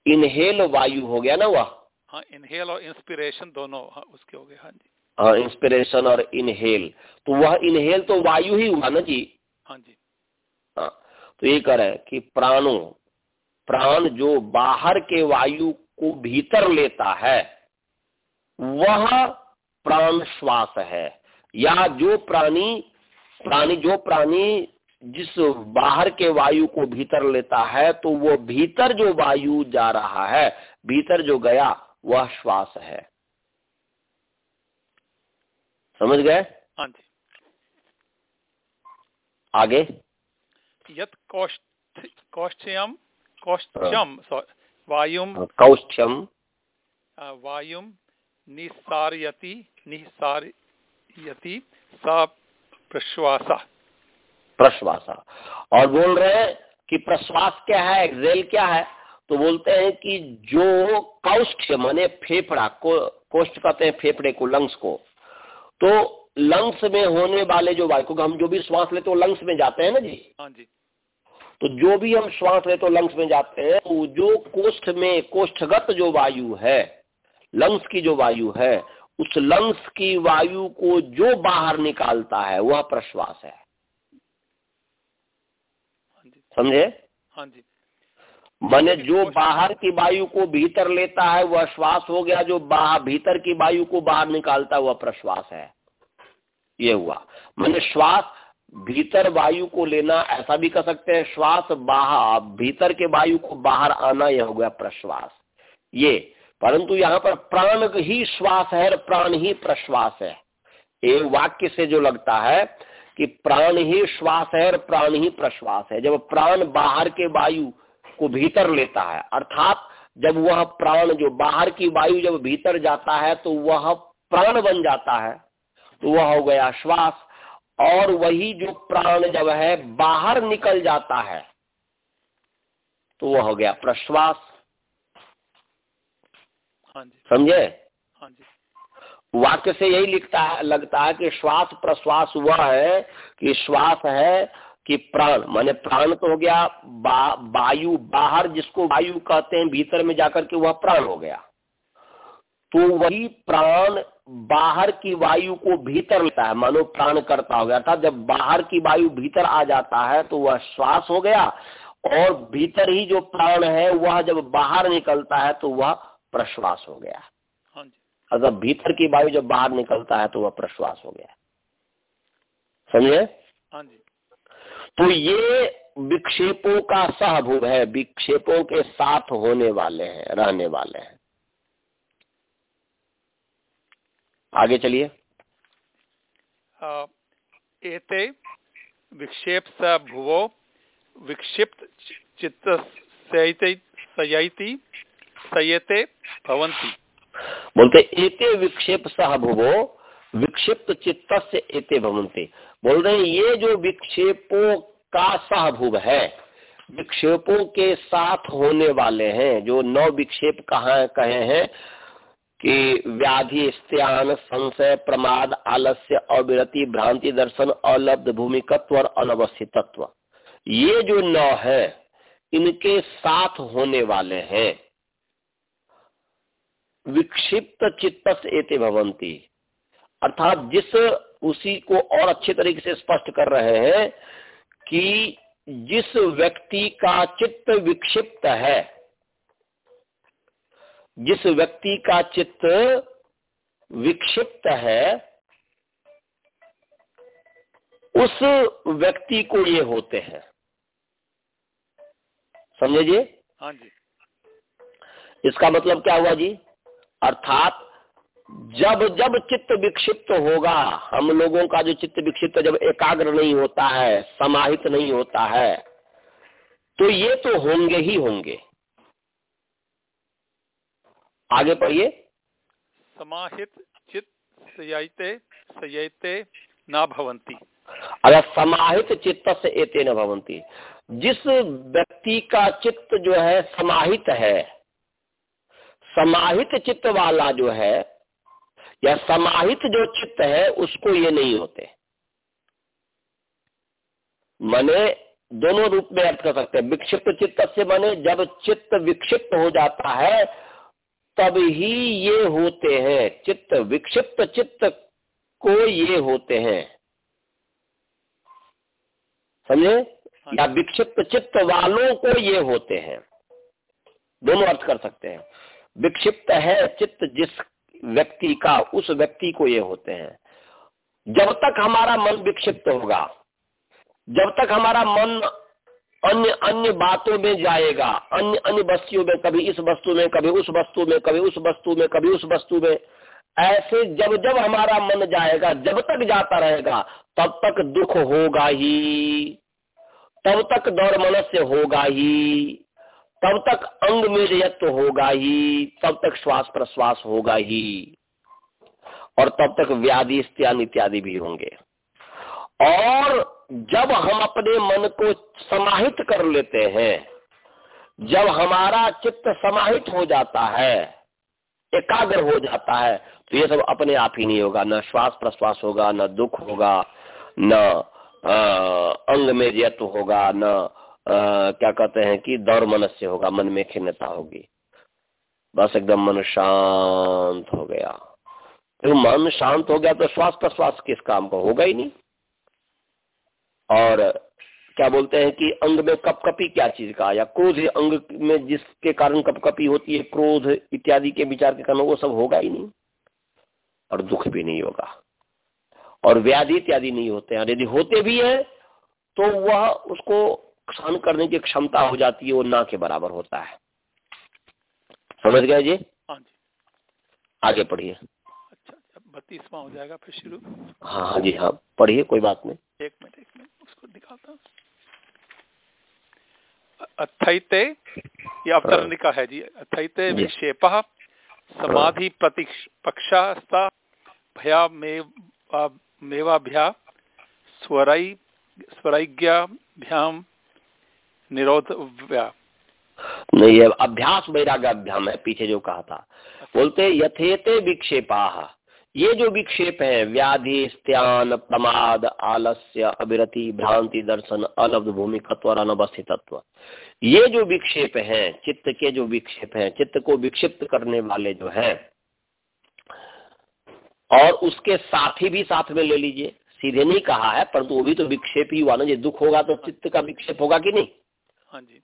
इनहेल वायु हो गया ना वह? हाँ इनहेल और इंस्पिरेशन दोनों हाँ, उसके हो गए। हाँ जी। हाँ इंस्पिरेशन और इनहेल तो वह इनहेल तो वायु ही हुआ ना जी? हाँ जी। हाँ तो ये कह रहे कि प्राणों प्राण जो बाहर के वायु को भीतर लेता है वह प्राण श्वास है। या जो प्राणी प्राणी जो प्राणी जिस बाहर के वायु को भीतर लेता है तो वो भीतर जो वायु जा रहा है भीतर जो गया वह श्वास है। समझ गए? हाँ जी। आगे। यत कौष्ठ कौष्ठ्यम कौष्ठ्यम वायुम। हाँ, कौष्ठ्यम। वायुम। निसारयति निसारयति सा प्रश्वासा। प्रश्वासा। और बोल रहे हैं कि प्रश्वास क्या है एक्सेल क्या है? तो बोलते हैं कि जो कौष्ठ माने फेफड़ा को कोष्ठ कहते हैं फेफड़े को लंग्स को। तो लंग्स में होने वाले जो वायु क्योंकि हम जो भी श्वास लेते हैं लंग्स में जाते हैं ना जी? हाँ जी। तो जो भी हम श्वास लेते तो लंग्स में जाते हैं। तो जो कोष्ठ में कोष्ठगत जो वायु है लंग्स की जो वायु है उस लंग्स की वायु को जो बाहर निकालता है वह प्रश्वास है। हाँ समझे? हाँ जी। मैंने जो बाहर की वायु को भीतर लेता है वह श्वास हो गया जो बाहर भीतर की वायु को बाहर निकालता है वह प्रश्वास है। ये हुआ। मैंने श्वास भीतर वायु को लेना ऐसा भी कर सकते हैं श्वास बाहर भीतर के वायु को बाहर आना यह हो गया प्रश्वास। ये परंतु यहाँ पर प्राण ही श्वास है और प्राण ही प्रश्वास है। एक वाक्य से जो लगता है कि प्राण ही श्वास है और प्राण ही प्रश्वास है। जब प्राण बाहर के वायु को भीतर लेता है, अर्थात जब वह प्राण जो बाहर की वायु जब भीतर जाता है तो वह प्राण बन जाता है तो वह हो गया श्वास। और वही जो प्राण जब है बाहर निकल जाता है तो वह हो गया प्रश्वास। समझे? हाँ वाक्य से यही लिखता है लगता है कि श्वास प्रश्वास वह है कि श्वास है कि प्राण। माने प्राण तो हो गया वायु बा, बाहर जिसको वायु कहते हैं भीतर में जाकर के वह प्राण हो गया। तो वही प्राण बाहर की वायु को भीतर लेता है मानो प्राण करता हो गया। था जब बाहर की वायु भीतर आ जाता है तो वह श्वास हो गया और भीतर ही जो प्राण है वह जब बाहर निकलता है तो वह प्रश्वास हो गया। हाँ जी। अगर भीतर की वायु जब बाहर निकलता है तो वह प्रश्वास हो गया। समझे? हाँ तो ये विक्षेपों का सहभोग है विक्षेपों के साथ होने वाले हैं रहने वाले हैं। आगे चलिए। एते विक्षेप स भुवो विक्षिप्त चित्त सयति सयते भवंती बोलते, एते विक्षेप सह भुवो विक्षिप्त चित्त से एते भवंती बोल रहे ये जो विक्षेपों का सहभुव है, विक्षेपों के साथ होने वाले हैं, जो नौ विक्षेप कहा कहे हैं, कि व्याधि, स्त्यान, संशय, प्रमाद, आलस्य, अविरति, भ्रांति, दर्शन, अलब्ध, भूमिकत्व और अनवस्थितत्व। ये जो नौ है, इनके साथ होने वाले हैं। विक्षिप्त चित्त एते भवंती अर्थात जिस उसी को और अच्छे तरीके से स्पष्ट कर रहे हैं कि जिस व्यक्ति का चित्त विक्षिप्त है जिस व्यक्ति का चित्त विक्षिप्त है उस व्यक्ति को ये होते हैं। समझे जी हाँ जी। इसका मतलब क्या हुआ जी? अर्थात जब जब चित्त विक्षिप्त होगा हम लोगों का जो चित्त विक्षिप्त जब एकाग्र नहीं होता है समाहित नहीं होता है तो ये तो होंगे ही होंगे। आगे पढ़िए। समाहित चित्त सयाते सयाते न भवंती अगर समाहित चित्त से एते न भवंती जिस व्यक्ति का चित्त जो है समाहित है समाहित चित्त वाला जो है या समाहित जो चित्त है उसको ये नहीं होते। मने दोनों रूप में अर्थ कर सकते हैं। विक्षिप्त चित्त से मने जब चित्त विक्षिप्त हो जाता है तब ही ये होते हैं। चित्त विक्षिप्त चित्त को ये होते हैं। समझे? हाँ। या विक्षिप्त चित्त वालों को ये होते हैं। दोनों अर्थ कर सकते हैं। विक्षिप्त है चित्त जिस व्यक्ति का, उस व्यक्ति को ये होते हैं। जब तक हमारा मन विक्षिप्त होगा, जब तक हमारा मन अन्य अन्य बातों में जाएगा, अन्य अन्य वस्तुओं में, कभी इस वस्तु में, कभी उस वस्तु में, कभी उस वस्तु में, कभी उस वस्तु में, ऐसे जब जब हमारा मन जाएगा, जब तक जाता रहेगा, तब तक दुख होगा ही, तब तक दौड़ मनस्य होगा ही। तब तक अंग में जयत्व होगा ही, तब तक श्वास प्रश्वास होगा ही। और तब तक व्याधि, स्त्यान इत्यादि भी होंगे। और जब हम अपने मन को समाहित कर लेते हैं, जब हमारा चित्त समाहित हो जाता है, एकाग्र हो जाता है तो ये सब अपने आप ही नहीं होगा। न श्वास प्रश्वास होगा, न दुख होगा, न अंग में जयत्व होगा, न क्या कहते हैं कि दौर मनस्य होगा, मन में खिन्नता होगी। बस एकदम मन शांत हो गया। तो मन शांत हो गया तो श्वास प्रश्वास किस काम का? होगा ही नहीं। और क्या बोलते हैं कि अंग में कपकपी क्या चीज़ का, या क्रोध अंग में जिसके कारण कपकपी होती है, क्रोध इत्यादि के विचार के कारण वो सब होगा ही नहीं। और दुख भी नहीं होगा। और व्याधि इत्यादि नहीं होते हैं। यदि होते भी है तो वह उसको सहन करने की क्षमता हो जाती है वो ना के बराबर होता है। समझ गए जी? हाँ आगे पढ़िए। अच्छा, अच्छा बत्तीसवा हो जाएगा फिर शुरू। हाँ हाँ जी हाँ पढ़िए कोई बात नहीं। एक मिनट एक मिनट उसको दिखाता अथैते ये अवतरणिका है जी। अथैते विक्षेप समाधि प्रतिपक्षा भया मेवाभ्या स्वराई स्वराज्ञाभ्याम निरोध नहीं, ये अभ्यास वैराग्य अभ्याम है, पीछे जो कहा था। बोलते, यथेते विक्षेपा। ये जो विक्षेप है, व्याधि, स्त्यान, प्रमाद, आलस्य अविरति भ्रांति, दर्शन अलब्ध भूमिकत्व और अनवस्थितत्व। ये जो विक्षेप है, चित्त के जो विक्षेप है, चित्त को विक्षिप्त करने वाले जो है, और उसके साथी भी साथ में ले लीजिए। सीधे नहीं कहा है, परंतु वो भी तो विक्षेप ही हुआ ना, ये दुख होगा तो चित्त का विक्षेप होगा कि नहीं? हाँ जी।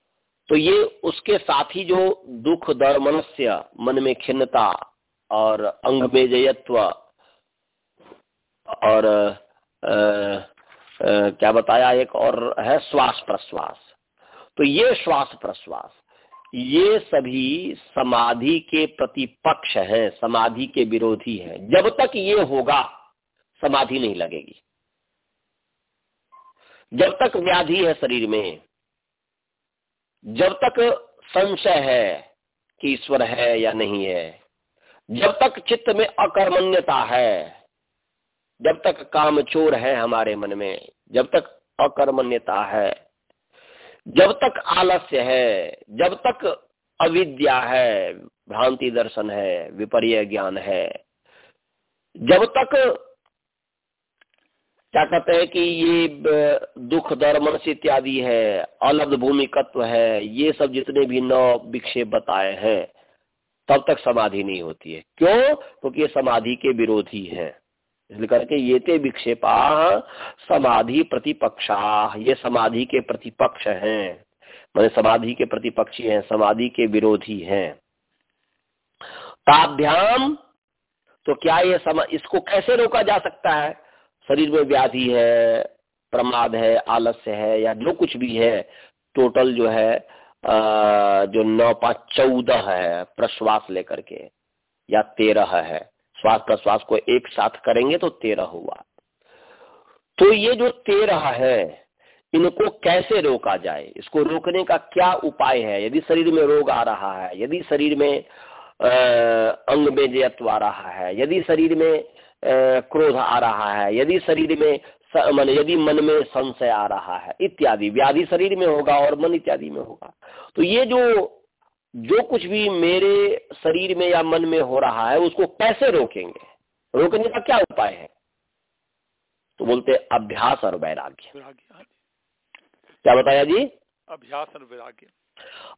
तो ये उसके साथ ही जो दुख दर मनुष्य मन में खिन्नता और अंग में जयत्व और आ, आ, क्या बताया एक और है श्वास प्रश्वास। तो ये श्वास प्रश्वास ये सभी समाधि के प्रतिपक्ष हैं समाधि के विरोधी हैं। जब तक ये होगा समाधि नहीं लगेगी। जब तक व्याधि है शरीर में जब तक संशय है कि ईश्वर है या नहीं है, जब तक चित्त में अकर्मण्यता है, जब तक काम चोर है हमारे मन में, जब तक अकर्मण्यता है, जब तक आलस्य है, जब तक अविद्या है, भ्रांति दर्शन है, विपर्य ज्ञान है, जब तक क्या कहते हैं कि ये दुख दर्मन इत्यादि है अलग भूमिकत्व है, ये सब जितने भी नौ विक्षेप बताए हैं, तब तक समाधि नहीं होती है। क्यों? क्योंकि तो ये समाधि के विरोधी है। इसलिए करके ये ते विक्षेपा समाधि प्रतिपक्षा, ये समाधि के प्रतिपक्ष हैं। मैंने समाधि के प्रतिपक्षी हैं, समाधि के विरोधी हैं। ताभ्याम तो क्या ये सम, इसको कैसे रोका जा सकता है? शरीर में व्याधि है, प्रमाद है, आलस्य है, या जो कुछ भी है टोटल जो है जो नौ पाँच चौदह है, प्रश्वास लेकर के, या तेरह है। श्वास प्रश्वास को एक साथ करेंगे तो तेरह हुआ। तो ये जो तेरह है, इनको कैसे रोका जाए? इसको रोकने का क्या उपाय है? यदि शरीर में रोग आ रहा है, यदि शरीर में अंग में जयत्व आ रहा है, यदि शरीर में क्रोध आ रहा है यदि शरीर में मन यदि मन में संशय आ रहा है इत्यादि व्याधि शरीर में होगा और मन इत्यादि में होगा। तो ये जो जो कुछ भी मेरे शरीर में या मन में हो रहा है उसको कैसे रोकेंगे? रोकने का क्या उपाय है? तो बोलते अभ्यास और वैराग्य। हाँ क्या बताया जी? अभ्यास और वैराग्य।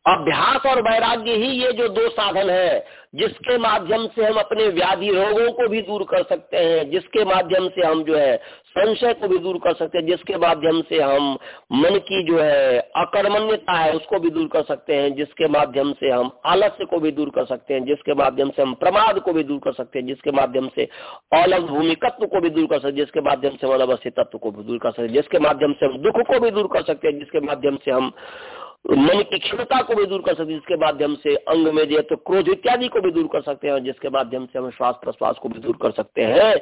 अभ्यास और वैराग्य ही ये जो दो साधन है, जिसके माध्यम से हम अपने व्याधि रोगों को भी दूर कर सकते हैं, जिसके माध्यम से हम जो है संशय को भी दूर कर सकते हैं, जिसके माध्यम से हम मन की जो है अकर्मण्यता है, उसको भी दूर कर सकते हैं, जिसके माध्यम से हम आलस्य को भी दूर कर सकते हैं, जिसके माध्यम से हम प्रमाद को भी दूर कर सकते हैं, जिसके माध्यम से अलग भूमिकत्व को भी दूर कर सकते जिसके माध्यम से हम अनवस्थित तत्व को भी दूर कर सकते जिसके माध्यम से हम दुख को भी दूर कर सकते हैं, जिसके माध्यम से हम मन की क्षमता को भी दूर कर सकते हैं जिसके माध्यम से अंग में जो तो क्रोध इत्यादि को भी दूर कर सकते हैं जिसके माध्यम से हम श्वास प्रश्वास को भी दूर कर सकते हैं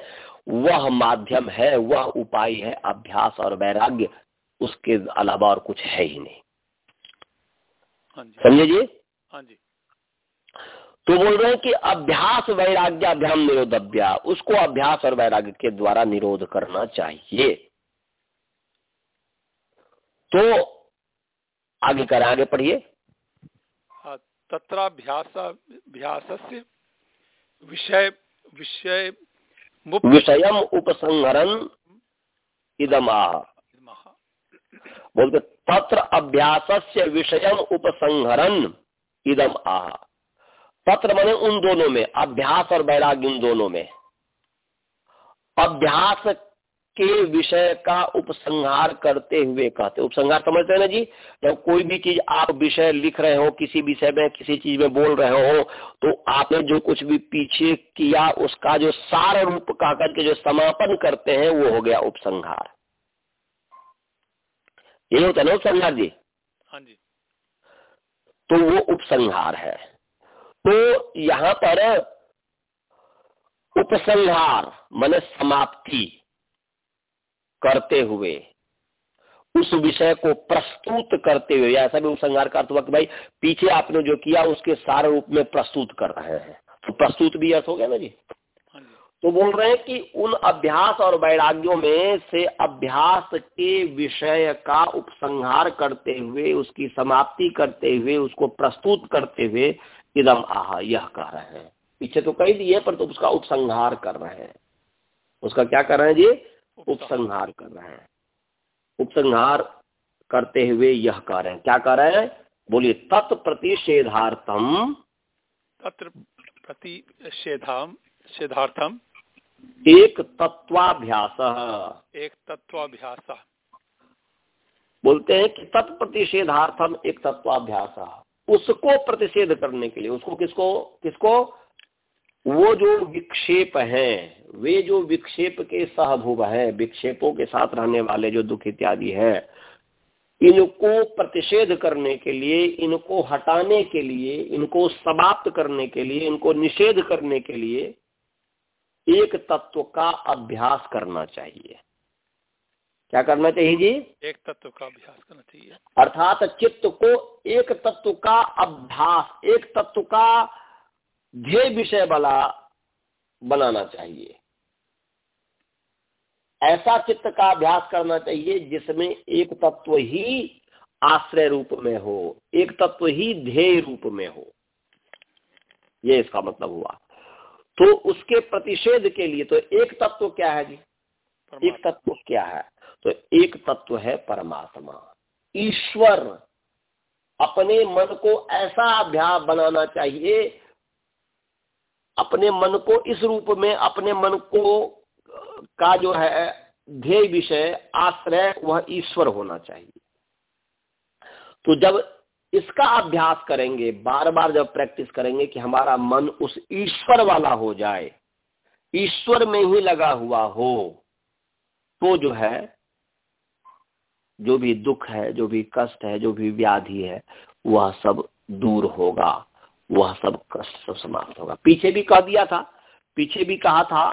वह माध्यम है वह उपाय है अभ्यास और वैराग्य। उसके अलावा और कुछ है ही नहीं। हाँ समझे जी? हाँ जी। तो बोल रहे हैं कि अभ्यास वैराग्य अभ्याम निरोधव्या उसको अभ्यास और वैराग्य के द्वारा निरोध करना चाहिए। तो आगे कर आगे पढ़िए। हाँ, विषय विषय विषय उपसंहरन इदम आह बोलते तत्र अभ्यास से विषय उपसंहरन इदम आह तत्र मने उन दोनों में अभ्यास और वैराग्य उन दोनों में। अभ्यास के विषय का उपसंहार करते हुए कहते उपसंहार समझते हैं ना जी? जब कोई भी चीज़ आप विषय लिख रहे हो किसी विषय में किसी चीज़ में बोल रहे हो तो आपने जो कुछ भी पीछे किया उसका जो सार रूप कह करके जो समापन करते हैं वो हो गया उपसंहार। ये होता है ना उपसंहार जी? हाँ जी। तो वो उपसंहार है। तो यहाँ पर उपसंहार माने समाप्ति। करते हुए उस विषय को प्रस्तुत करते हुए ऐसा भी उपसंहार का अर्थ हुआ कि भाई पीछे आपने जो किया उसके सारे रूप में प्रस्तुत कर रहे हैं। तो प्रस्तुत भी अर्थ हो गया ना जी? हाँ तो बोल रहे हैं कि उन अभ्यास और वैराग्यों में से अभ्यास के विषय का उपसंहार करते हुए उसकी समाप्ति करते हुए उसको प्रस्तुत करते हुए इदम आह यह कह रहे हैं। पीछे तो कही दिए पर तो उसका उपसंहार कर रहे हैं। उसका क्या कर रहे हैं जी? उपसंहार कर रहे हैं। उपसंहार करते हुए यह कह रहे हैं। क्या कह रहे हैं? बोलिए तत्प्रतिषेधार्थम तत्र प्रतिषेधाम शेधार्थम। एक तत्वाभ्यास एक तत्वाभ्यास बोलते हैं कि तत्प्रतिषेधार्थम एक तत्वाभ्यास उसको प्रतिषेध करने के लिए उसको किसको किसको? वो जो विक्षेप हैं वे जो विक्षेप के सहभुव हैं विक्षेपों के साथ रहने वाले जो दुख इत्यादि है इनको प्रतिषेध करने के लिए इनको हटाने के लिए इनको समाप्त करने के लिए इनको निषेध करने के लिए एक तत्व का अभ्यास करना चाहिए। क्या करना चाहिए जी? एक तत्व का अभ्यास करना चाहिए। अर्थात चित्त को एक तत्व का अभ्यास एक तत्व का ध्येय विषय वाला बनाना चाहिए। ऐसा चित्त का अभ्यास करना चाहिए जिसमें एक तत्व ही आश्रय रूप में हो एक तत्व ही ध्येय रूप में हो। ये इसका मतलब हुआ। तो उसके प्रतिषेध के लिए तो एक तत्व क्या है जी? एक तत्व क्या है? तो एक तत्व है परमात्मा। ईश्वर अपने मन को ऐसा अभ्यास बनाना चाहिए अपने मन को, इस रूप में अपने मन को, का जो है, ध्येय विषय, आश्रय, वह ईश्वर होना चाहिए। तो जब इसका अभ्यास करेंगे बार बार जब प्रैक्टिस करेंगे कि हमारा मन उस ईश्वर वाला हो जाए, ईश्वर में ही लगा हुआ हो तो जो है, जो भी दुख है, जो भी कष्ट है, जो भी व्याधि है, वह सब दूर होगा। वह सब कष्ट सब समाप्त होगा। पीछे भी कह दिया था पीछे भी कहा था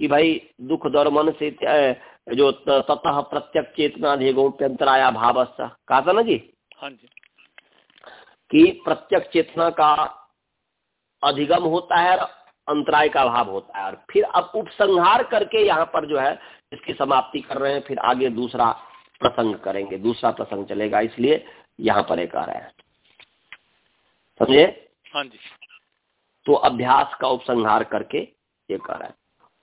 कि भाई दुख दौर मन से जो ततः प्रत्यक्ष चेतना धेगोप्यंतराया भाव कहा था ना जी? हाँ जी। कि प्रत्यक्ष चेतना का अधिगम होता है और अंतराय का भाव होता है। और फिर अब उपसंहार करके यहाँ पर जो है इसकी समाप्ति कर रहे हैं फिर आगे दूसरा प्रसंग करेंगे। दूसरा प्रसंग चलेगा इसलिए यहाँ पर एक आ रहा है। समझे? हाँ जी। तो अभ्यास का उपसंहार करके ये कर रहा है।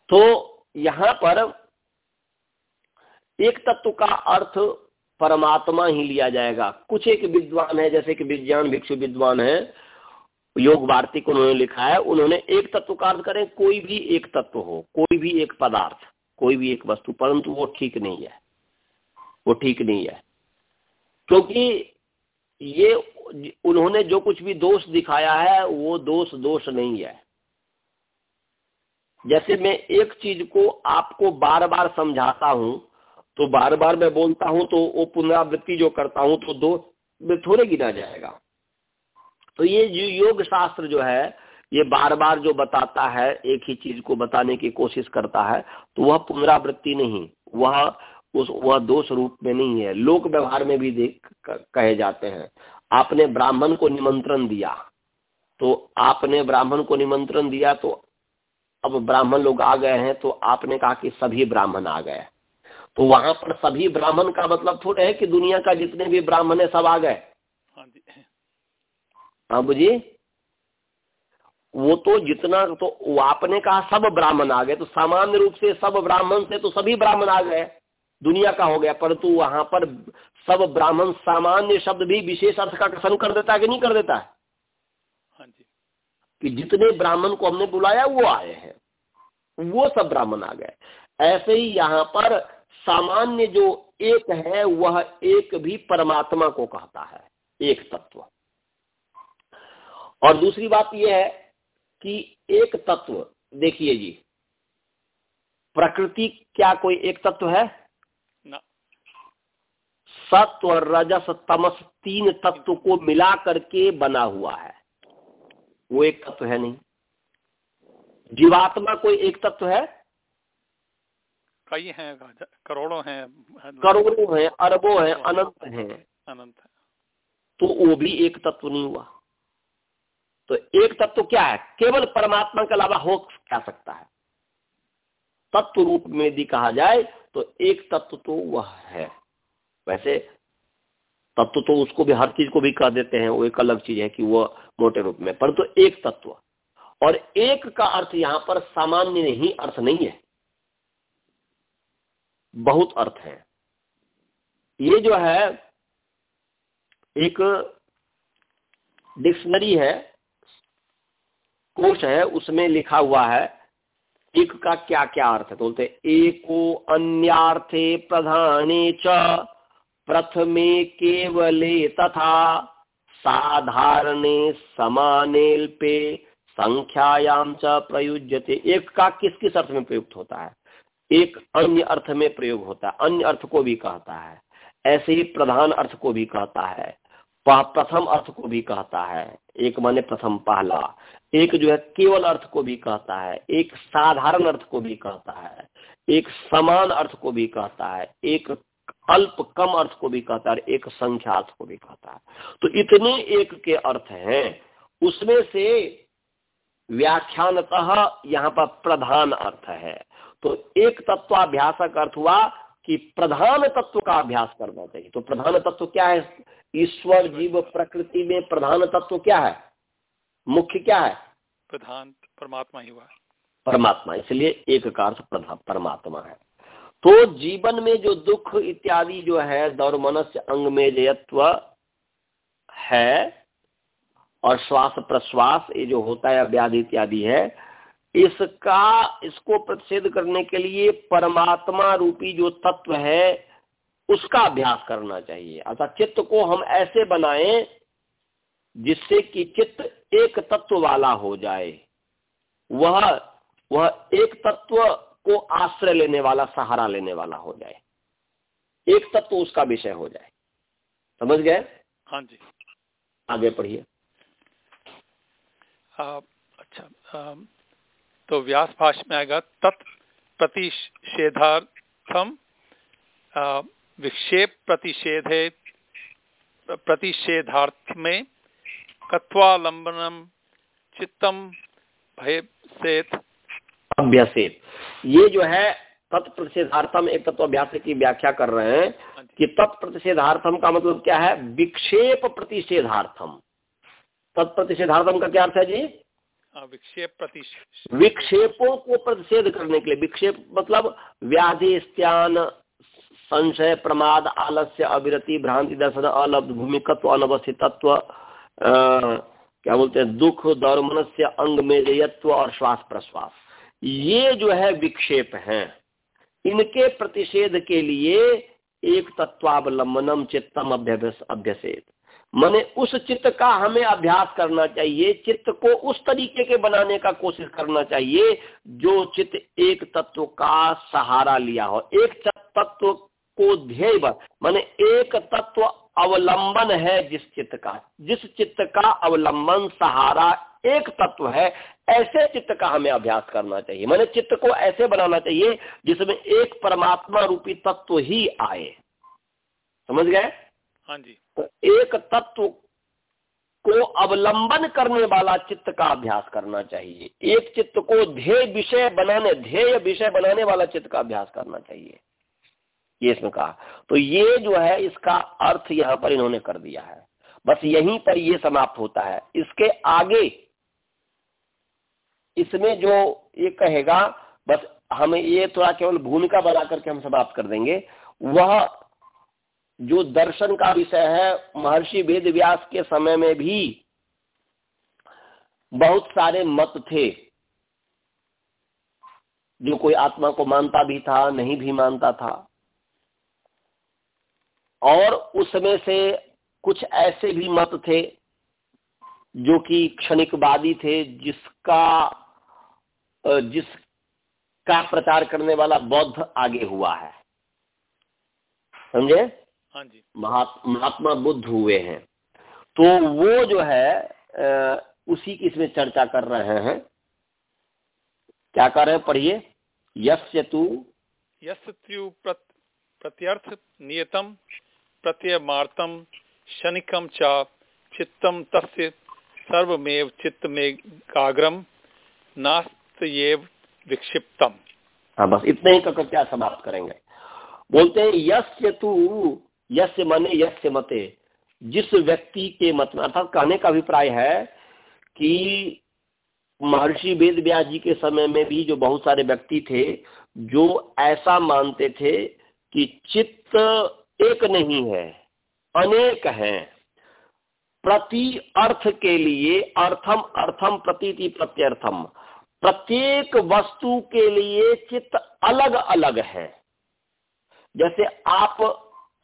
तो यहाँ पर एक तत्व का अर्थ परमात्मा ही लिया जाएगा। कुछ एक विद्वान है, जैसे कि विज्ञान भिक्षु विद्वान है, योग वार्तिक उन्होंने लिखा है, उन्होंने एक तत्व का अर्थ करें, कोई भी एक तत्व हो, कोई भी एक पदार्थ, कोई भी एक वस्तु, परंतु वो ठीक नहीं है। वो ठीक नहीं है। क्योंकि ये उन्होंने जो कुछ भी दोष दिखाया है, वो दोष दोष नहीं है। जैसे मैं एक चीज़ को आपको बार बार समझाता हूँ तो बार बार मैं बोलता हूँ तो वो पुनरावृत्ति जो करता हूँ तो दो में थोड़े गिना जाएगा। तो ये जो योग शास्त्र जो है, ये बार बार जो बताता है, एक ही चीज़ को बताने की कोशिश करता है तो वह पुनरावृत्ति नहीं, वह उस, वह दोष रूप में नहीं है। लोक व्यवहार में भी देख कहे जाते हैं। आपने ब्राह्मण को निमंत्रण दिया। तो आपने ब्राह्मण को निमंत्रण दिया तो अब ब्राह्मण लोग आ गए हैं तो आपने कहा कि सभी ब्राह्मण आ गए। तो वहाँ पर सभी ब्राह्मण का मतलब थोड़े है कि दुनिया का जितने भी ब्राह्मण है सब आ गए। हाँ, हाँ बुझी? वो तो जितना तो आपने कहा सब ब्राह्मण आ गए तो सामान्य रूप से सब ब्राह्मण से तो सभी ब्राह्मण आ गए। दुनिया का हो गया परंतु वहाँ पर सब ब्राह्मण सामान्य शब्द भी विशेष अर्थ का कथन कर देता है कि नहीं कर देता है? हाँ जी। कि जितने ब्राह्मण को हमने बुलाया वो आए हैं। वो सब ब्राह्मण आ गए। ऐसे ही यहाँ पर सामान्य जो एक है वह एक भी परमात्मा को कहता है। एक तत्व। और दूसरी बात यह है कि एक तत्व देखिए जी प्रकृति क्या कोई एक तत्व है? सत्व और रजस तमस तीन तत्व को मिला करके बना हुआ है। वो एक तत्व है नहीं। जीवात्मा कोई एक तत्व है? कई हैं करोड़ों हैं करोड़ों हैं अरबों हैं अनंत हैं। अनंत है। तो वो भी एक तत्व नहीं हुआ। तो एक तत्व क्या है? केवल परमात्मा के अलावा हो क्या सकता है? तत्व रूप में यदि कहा जाए तो एक तत्व तो वह है। वैसे, तत्व तो उसको भी, हर चीज़ को भी कह देते हैं, वो एक अलग चीज़ है कि वो मोटे रूप में। परंतु तो एक तत्व। और एक का अर्थ यहाँ पर सामान्य नहीं, अर्थ नहीं है। बहुत अर्थ है। ये जो है, एक डिक्शनरी है, कोश है, उसमें लिखा हुआ है, एक का क्या क्या अर्थ है? तो बोलते एको अन्यार्थे प्रधाने प्रथमे केवले तथा साधारणे समानेल्पे संख्यायाम च प्रयुज्यते। एक का किस किस अर्थ में प्रयुक्त होता है? एक अन्य अर्थ में प्रयोग होता है, अन्य अर्थ को भी कहता है। ऐसे ही प्रधान अर्थ को भी कहता है प्रथम अर्थ को भी कहता है, एक माने प्रथम पहला। एक जो है केवल अर्थ को भी कहता है, एक साधारण अर्थ को भी कहता है, एक समान अर्थ को भी कहता है, एक अल्प कम अर्थ को भी कहता है एक संख्या अर्थ को भी कहता है। तो इतने एक के अर्थ हैं उसमें से व्याख्यानतः यहाँ पर प्रधान अर्थ है। तो एक तत्वाभ्यासक अर्थ हुआ कि प्रधान तत्व का अभ्यास करना चाहिए। तो प्रधान तत्व क्या है? ईश्वर जीव प्रकृति में प्रधान तत्व क्या है? मुख्य क्या है? प्रधान परमात्मा ही हुआ। परमात्मा। इसलिए एक का अर्थ प्रधान परमात्मा है। तो जीवन में जो दुख इत्यादि जो है, दौर मनुष्य अंग में जयत्व है, और श्वास प्रश्वास ये जो होता है, व्याधि इत्यादि है, इसका, इसको प्रतिषेध करने के लिए परमात्मा रूपी जो तत्व है, उसका अभ्यास करना चाहिए। अर्थात चित्त को हम ऐसे बनाएँ, जिससे कि चित्त एक तत्व वाला हो जाए। वह वह एक तत्व को आश्रय लेने वाला सहारा लेने वाला हो जाए। एक तत्व तो उसका विषय हो जाए। समझ गए? हाँ जी। आगे पढ़िए। अच्छा आ, तो व्यास भाष में आएगा तत् प्रतिषेधार्थम विक्षेप प्रतिषेध प्रतिषेधार्थ में कत्वालंबनम चित्तम भय सेत अभ्यसेत। ये जो है तत्प्रतिषेधार्थम एक तत्व अभ्यास की व्याख्या कर रहे हैं हाँ कि तत्प्रतिषेधार्थम का मतलब क्या है? विक्षेप प्रतिषेधार्थम। तत्प्रतिषेधार्थम का क्या अर्थ है जी? विक्षेप प्रतिषेध। विक्षेपों को प्रतिषेध करने के लिए। विक्षेप मतलब व्याधि स्त्यान संशय प्रमाद आलस्य अविरति भ्रांति दर्शन अलब्ध भूमिकत्व अनवस्थितत्व क्या बोलते हैं? दुख दौर्मनस्य अंग में और श्वास प्रश्वास ये जो है विक्षेप हैं। इनके प्रतिषेध के लिए एक तत्वावलंबनम चित्तम अभ्यसेत। माने उस चित्त का हमें अभ्यास करना चाहिए, चित्त को उस तरीके के बनाने का कोशिश करना चाहिए, जो चित्त एक तत्व का सहारा लिया हो। एक तत्व को ध्येय माने एक तत्व अवलंबन है जिस चित्त का। जिस चित्त का अवलंबन, सहारा एक तत्व है ऐसे चित्त का हमें अभ्यास करना चाहिए। मैंने चित्त को ऐसे बनाना चाहिए जिसमें एक परमात्मा रूपी तत्व ही आए। समझ गए? हाँ जी। तो एक तत्व को अवलंबन करने वाला चित्त का अभ्यास करना चाहिए। एक चित्त को ध्येय विषय बनाने ध्येय विषय बनाने वाला चित्त का अभ्यास करना चाहिए। ये इसमें कहा। तो ये जो है इसका अर्थ यहाँ पर इन्होंने कर दिया है। बस यहीं पर ये समाप्त होता है। इसके आगे इसमें जो ये कहेगा, बस हम ये थोड़ा केवल भूमिका बना करके हम समाप्त कर देंगे। वह जो दर्शन का विषय है, महर्षि वेद व्यास के समय में भी बहुत सारे मत थे। जो कोई आत्मा को मानता भी था, नहीं भी मानता था। और उसमें से कुछ ऐसे भी मत थे, जो कि क्षणिकवादी थे, जिसका जिसका प्रचार करने वाला बौद्ध आगे हुआ है। समझे? हाँ जी। महात्मा बुद्ध हुए हैं। तो वो जो है उसी की इसमें चर्चा कर रहे हैं। क्या कर रहे हैं? पढ़िए। यस्य तु यस्यु प्रत्यर्थ नियतम प्रत्ययमार्तम शनिकम च चित्तम तस्य सर्वमेव चित्त में काग्रम ये विक्षिप्तम। हाँ बस इतने ही कर क्या समाप्त करेंगे? बोलते हैं, यस्य तू, यस्य मने, यस्य मते। जिस व्यक्ति के मत में, अर्थात कहने का अभिप्राय है कि महर्षि वेद व्यास जी के समय में भी जो बहुत सारे व्यक्ति थे, जो ऐसा मानते थे कि चित्त एक नहीं है, अनेक हैं। प्रति अर्थ के लिए अर्थम अर्थम प्रतीति प्रत्यर्थम। प्रत्येक वस्तु के लिए चित्त अलग अलग है। जैसे आप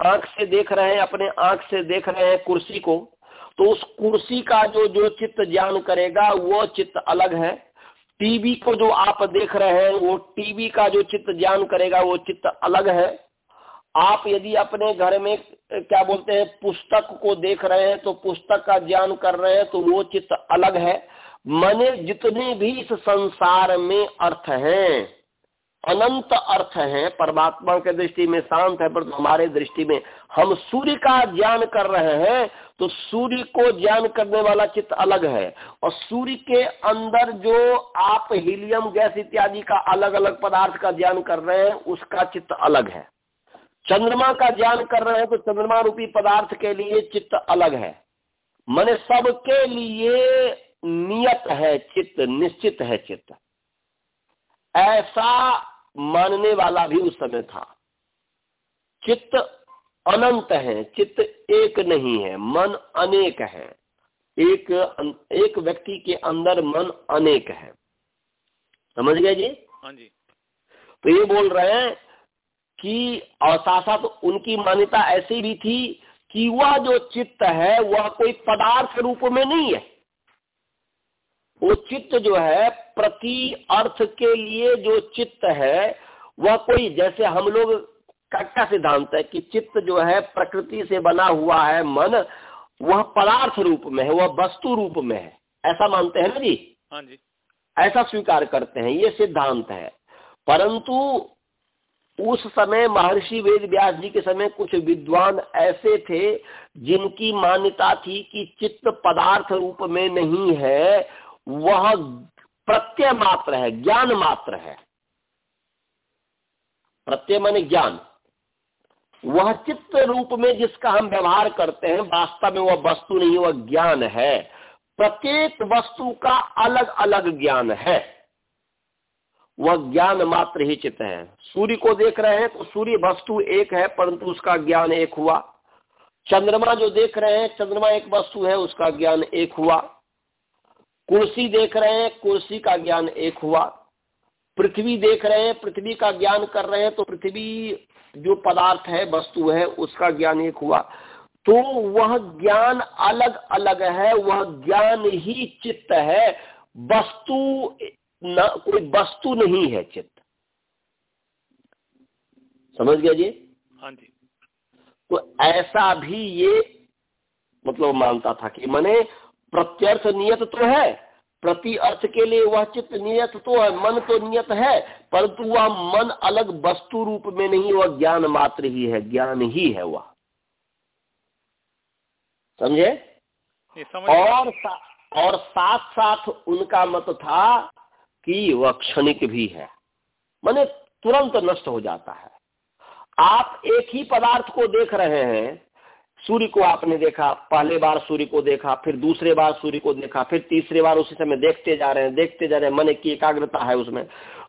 आँख से देख रहे हैं, अपने आँख से देख रहे हैं कुर्सी को तो उस कुर्सी का जो जो चित्त ज्ञान करेगा, वो चित्त अलग है। टीवी को जो आप देख रहे हैं, वो टीवी का जो चित्त ज्ञान करेगा, वो चित्त अलग है। आप यदि अपने घर में, क्या बोलते हैं, पुस्तक को देख रहे हैं तो पुस्तक का ज्ञान कर रहे हैं तो वो चित्त अलग है। मने जितने भी इस संसार में अर्थ हैं, अनंत अर्थ है, परमात्मा के दृष्टि में शांत है पर हमारे दृष्टि में हम सूर्य का ज्ञान कर रहे हैं तो सूर्य को ज्ञान करने वाला चित्त अलग है। और सूर्य के अंदर जो आप हीलियम गैस इत्यादि का अलग अलग पदार्थ का ज्ञान कर रहे हैं, उसका चित्त अलग है। चंद्रमा का ज्ञान कर रहे हैं तो चंद्रमा रूपी पदार्थ के लिए चित्त अलग है। मैंने सबके लिए नियत है चित्त निश्चित है चित्त। ऐसा मानने वाला भी उस समय था। चित्त अनंत है चित्त एक नहीं है मन अनेक है। एक एक व्यक्ति के अंदर मन अनेक है। समझ गए जी? हाँ जी। तो ये बोल रहे हैं कि साथ साथ उनकी मान्यता ऐसी भी थी कि वह जो चित्त है वह कोई पदार्थ रूप में नहीं है। वो चित्त जो है प्रति अर्थ के लिए जो चित्त है वह कोई जैसे हम लोग का क्या सिद्धांत है कि चित्त जो है प्रकृति से बना हुआ है मन वह पदार्थ रूप में है वह वस्तु रूप में है। ऐसा मानते हैं ना जी? हाँ जी। ऐसा स्वीकार करते हैं ये सिद्धांत है। परंतु उस समय महर्षि वेद व्यास जी के समय कुछ विद्वान ऐसे थे जिनकी मान्यता थी कि चित्त पदार्थ रूप में नहीं है वह प्रत्यय मात्र है, ज्ञान मात्र है। प्रत्यय माने ज्ञान। वह चित्त रूप में जिसका हम व्यवहार करते हैं, वास्तव में वह वस्तु नहीं, वह ज्ञान है। प्रत्येक वस्तु का अलग अलग ज्ञान है। वह ज्ञान मात्र ही चित्त है। सूर्य को देख रहे हैं तो सूर्य वस्तु एक है, परंतु उसका ज्ञान एक हुआ। चंद्रमा जो देख रहे हैं, चंद्रमा एक वस्तु है, उसका ज्ञान एक हुआ। कुर्सी देख रहे हैं कुर्सी का ज्ञान एक हुआ। पृथ्वी देख रहे हैं पृथ्वी का ज्ञान कर रहे हैं तो पृथ्वी जो पदार्थ है वस्तु है उसका ज्ञान एक हुआ। तो वह ज्ञान अलग अलग है वह ज्ञान ही चित्त है। वस्तु न कोई वस्तु नहीं है चित्त। समझ गया जी? हाँ जी। तो ऐसा भी ये मतलब मानता था कि मैंने प्रत्यर्थ नियत तो है प्रति अर्थ के लिए वह चित्त नियत तो है मन तो नियत है परंतु वह मन अलग वस्तु रूप में नहीं वह ज्ञान मात्र ही है ज्ञान ही है वह। समझे? और सा, और साथ साथ उनका मत था कि वह क्षणिक भी है। माने तुरंत नष्ट हो जाता है। आप एक ही पदार्थ को देख रहे हैं सूर्य को आपने देखा, पहले बार सूर्य को देखा, फिर दूसरे बार सूर्य को देखा, फिर तीसरे बार उसी समय देखते जा रहे हैं, देखते जा रहे हैं, मन की एकाग्रता है उसमें।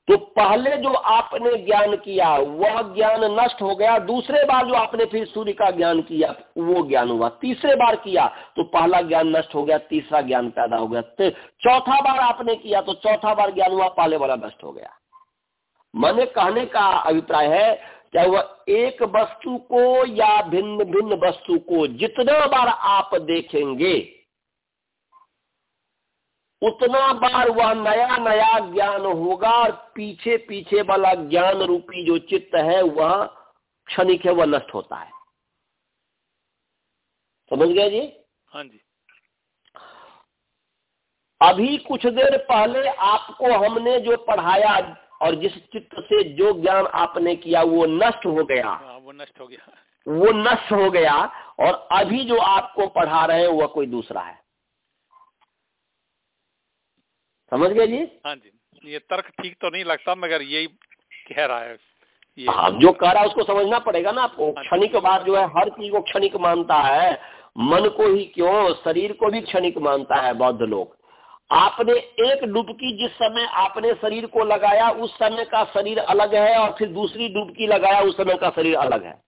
तो पहले जो आपने ज्ञान किया, वह ज्ञान नष्ट हो गया, दूसरे बार जो आपने फिर सूर्य का ज्ञान किया, वो ज्ञान हुआ, तीसरे बार किया तो पहला ज्ञान नष्ट हो गया, तीसरा ज्ञान पैदा हो गया तो चौथा बार आपने किया तो चौथा बार ज्ञान हुआ, पहले वाला नष्ट हो गया। मैंने कहने का अभिप्राय है चाहे वह एक वस्तु को या भिन्न भिन्न वस्तु को जितना बार आप देखेंगे उतना बार वह नया नया ज्ञान होगा और पीछे पीछे वाला ज्ञान रूपी जो चित्त है वह क्षणिक है वह नष्ट होता है। समझ गए जी? हाँ जी। अभी कुछ देर पहले आपको हमने जो पढ़ाया और जिस चित्त से जो ज्ञान आपने किया वो नष्ट हो गया। हाँ, वो नष्ट हो गया। वो नष्ट हो गया और अभी जो आपको पढ़ा रहे हैं वह कोई दूसरा है। समझ गए जी? हाँ जी। ये तर्क ठीक तो नहीं लगता मगर यही कह रहा है। ये हाँ जो कह रहा है उसको समझना पड़ेगा ना आपको। हाँ क्षणिक बात जो है हर चीज़ को क्षणिक मानता है। मन को ही क्यों शरीर को भी क्षणिक मानता है बौद्ध लोग। आपने एक डुबकी जिस समय आपने शरीर को लगाया उस समय का शरीर अलग है और फिर दूसरी डुबकी लगाया उस समय का शरीर अलग है।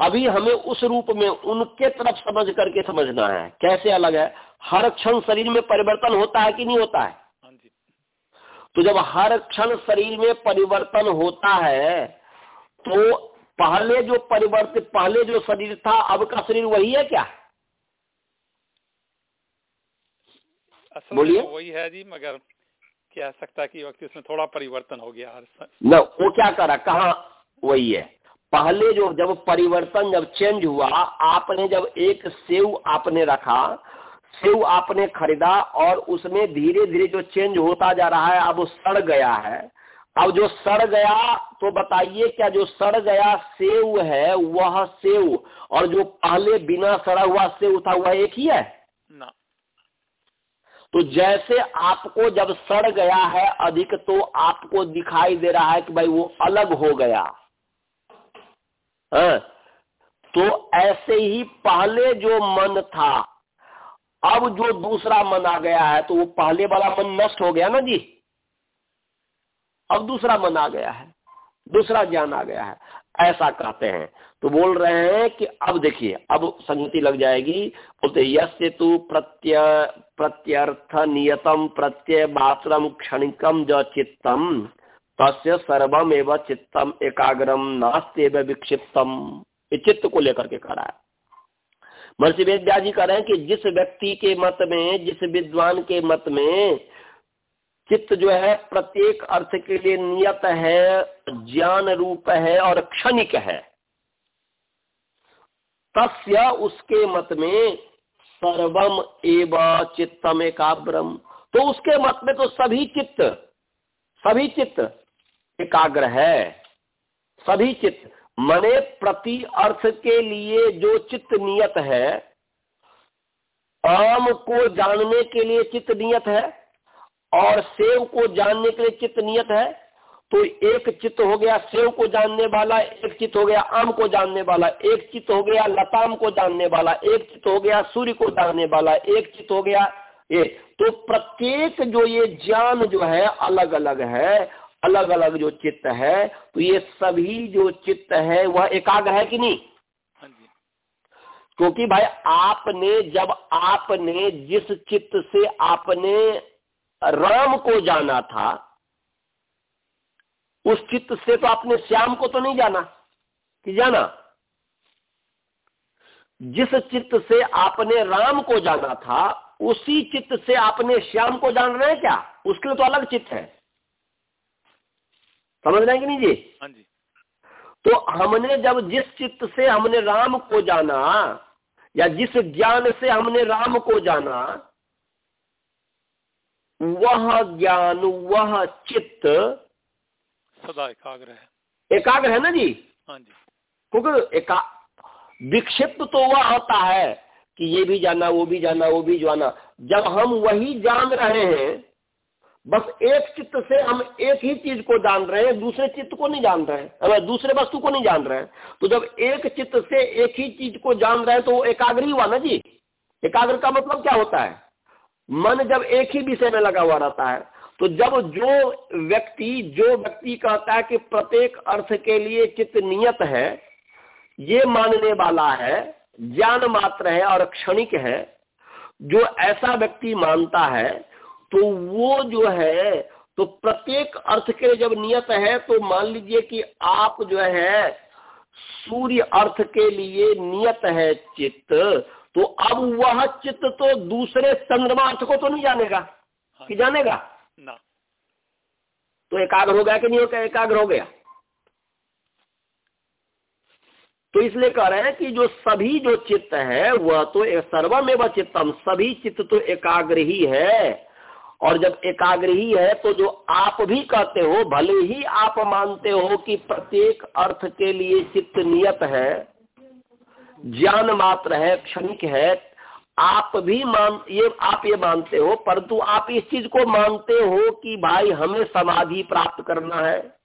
अभी हमें उस रूप में उनके तरफ़ समझ करके समझना है कैसे अलग है। हर क्षण शरीर में परिवर्तन होता है कि नहीं होता है? हाँ तो जब हर क्षण शरीर में परिवर्तन होता है तो पहले जो परिवर्तित पहले जो शरीर था अब का शरीर वही है क्या? बोलिए तो वही है जी मगर कह सकता कि वक्त उसमें थोड़ा परिवर्तन हो गया न वो क्या करा कहा? वही है। पहले जो जब परिवर्तन जब चेंज हुआ आपने जब एक सेव आपने रखा सेव आपने खरीदा और उसमें धीरे धीरे जो चेंज होता जा रहा है अब वो सड़ गया है। अब जो सड़ गया तो बताइए क्या जो सड़ गया सेव है वह सेव और जो पहले बिना सड़ा हुआ सेव था वह एक ही है? ना। तो जैसे आपको जब सड़ गया है अधिक तो आपको दिखाई दे रहा है कि भाई वो अलग हो गया। है? तो ऐसे ही पहले जो मन था, अब जो दूसरा मन आ गया है तो वो पहले वाला मन नष्ट हो गया ना जी? अब दूसरा मन आ गया है, दूसरा ज्ञान आ गया है। ऐसा कहते हैं। तो बोल रहे हैं कि अब देखिए, अब संगति लग जाएगी। बोलते यस्य तु प्रत्य प्रत्यर्थ नियतम प्रत्यय मात्रम क्षणिकम ज चित्तम, तस्य सर्वम एवं चित्तम एकाग्रम नास्तेव विक्षिप्तम। चित्त को लेकर के करा है। महर्षि वेद्या जी कह रहे हैं कि जिस व्यक्ति के मत में, जिस विद्वान के मत में चित्त जो है प्रत्येक अर्थ के लिए नियत है, ज्ञान रूप है और क्षणिक है। तस्य उसके मत में सर्वम एव चित्तम एकाग्रम। तो उसके मत में तो सभी चित्त सभी चित्त एकाग्र है। सभी चित्त, मने प्रति अर्थ के लिए जो चित्त नियत है, आम को जानने के लिए चित्त नियत है। और सेव को जानने के लिए चित्त नियत है तो एक चित्त हो गया सेव को जानने वाला एक चित्त हो गया आम को जानने वाला एक चित्त हो गया लताम को जानने वाला एक चित्त हो गया सूर्य को जानने वाला एक चित्त हो गया ये। तो प्रत्येक जो ये ज्ञान जो है अलग अलग है अलग अलग जो चित्त है तो ये सभी जो चित्त है वह एकाग्र है कि नहीं? हाँ क्योंकि भाई आपने जब आपने जिस चित्त से आपने राम को जाना था उस चित्त से तो आपने श्याम को तो नहीं जाना कि जाना? जिस चित्त से आपने राम को जाना था उसी चित्त से आपने श्याम को जान रहे हैं क्या? उसके लिए तो अलग चित्त है। समझ रहे हैं कि नहीं जी? हाँ जी। तो हमने जब जिस चित्त से हमने राम को जाना या जिस ज्ञान से हमने राम को जाना वह ज्ञान वह चित्त। सदा एकाग्र है। एकाग्र है ना जी? हाँ जी। क्योंकि एका विक्षिप्त तो वह होता है कि ये भी जाना वो भी जाना वो भी जाना। जब हम वही जान रहे हैं बस एक चित्त से हम एक ही चीज़ को जान रहे हैं दूसरे चित्त को नहीं जान रहे हैं। दूसरे वस्तु को नहीं जान रहे हैं तो जब एक चित्त से एक ही चीज़ को जान रहे हैं तो वो एकाग्र ही हुआ ना जी? एकाग्र का मतलब क्या होता है? मन जब एक ही विषय में लगा हुआ रहता है तो जब जो व्यक्ति जो व्यक्ति कहता है कि प्रत्येक अर्थ के लिए चित्त नियत है, ये मानने वाला है, ज्ञान मात्र है और क्षणिक है, जो ऐसा व्यक्ति मानता है तो वो जो है तो प्रत्येक अर्थ के लिए जब नियत है तो मान लीजिए कि आप जो है, सूर्य अर्थ के लिए नियत है चित्त तो अब वह चित्त तो दूसरे चंद्रमा अर्थ को तो नहीं जानेगा। हाँ। कि जानेगा? ना। तो एकाग्र हो गया कि नहीं हो गया? एकाग्र हो गया। तो इसलिए कह रहे हैं कि जो सभी जो चित्त है वह तो सर्वमेव चित्तम। सभी चित्त तो एकाग्र ही है। और जब एकाग्र ही है तो जो आप भी कहते हो भले ही आप मानते हो कि प्रत्येक अर्थ के लिए चित्त नियत है ज्ञान मात्र है, क्षणिक है। आप भी मान, ये, आप ये मानते हो, परंतु आप इस चीज़ को मानते हो कि भाई हमें समाधि प्राप्त करना है।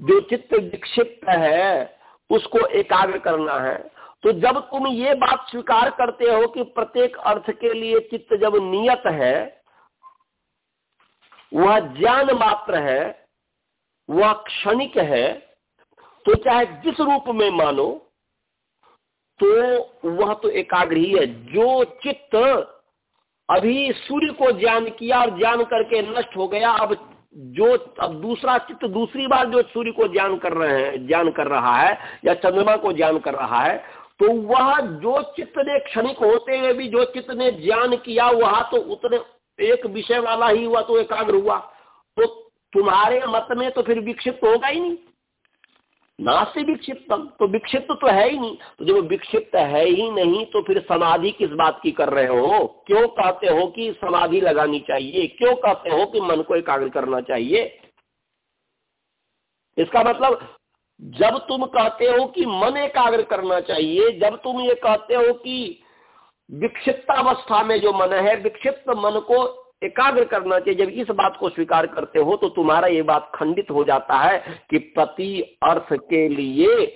जो चित्त विक्षिप्त है, उसको एकाग्र करना है। तो जब तुम ये बात स्वीकार करते हो कि प्रत्येक अर्थ के लिए चित्त जब नियत है, वह ज्ञान मात्र है, वह क्षणिक है तो चाहे जिस रूप में मानो तो वह तो एकाग्र ही है। जो चित्त अभी सूर्य को ज्ञान किया और ज्ञान करके नष्ट हो गया, अब जो, अब दूसरा चित्त दूसरी बार जो सूर्य को ज्ञान कर रहे हैं, ज्ञान कर रहा है, या चंद्रमा को ज्ञान कर रहा है तो वह जो चित्त ने क्षणिक होते हुए भी जो चित्त ने ज्ञान किया, वह तो उतने एक विषय वाला ही हुआ तो एकाग्र हुआ। तो तुम्हारे मत में तो फिर विक्षिप्त होगा ही नहीं। नास्ति विक्षिप्तम तो विक्षिप्त तो है ही नहीं। तो जब विक्षिप्त है ही नहीं तो फिर समाधि किस बात की कर रहे हो? क्यों कहते हो कि समाधि लगानी चाहिए? क्यों कहते हो कि मन को एकाग्र करना चाहिए? इसका मतलब जब तुम कहते हो कि मन एकाग्र करना चाहिए, जब तुम ये कहते हो कि विक्षिप्तावस्था में जो मन है, विक्षिप्त मन को एकाग्र करना चाहिए। जब इस बात को स्वीकार करते हो तो तुम्हारा ये बात खंडित हो जाता है कि प्रति अर्थ के लिए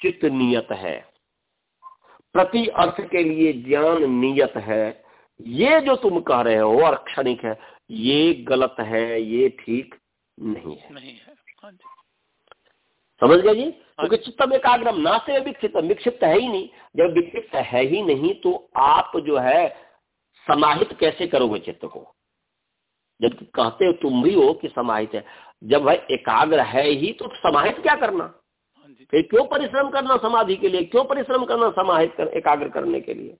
चित्त नियत है। प्रति अर्थ के लिए ज्ञान नियत है। ये जो तुम कह रहे हो और क्षणिक है ये गलत है ये ठीक नहीं है। नहीं है। हाँ समझ गए जी? हाँ क्योंकि चित्तम एकाग्रम ना से विक्षिप्त विक्षिप्त है ही नहीं। जब विक्षिप्त है ही नहीं तो आप जो है समाहित कैसे करोगे चित्त को? जब कहते हो तुम भी हो कि समाहित है जब भाई एकाग्र है ही तो समाहित क्या करना? हाँ फिर क्यों परिश्रम करना समाधि के लिए? क्यों परिश्रम करना समाहित कर, एकाग्र करने के लिए?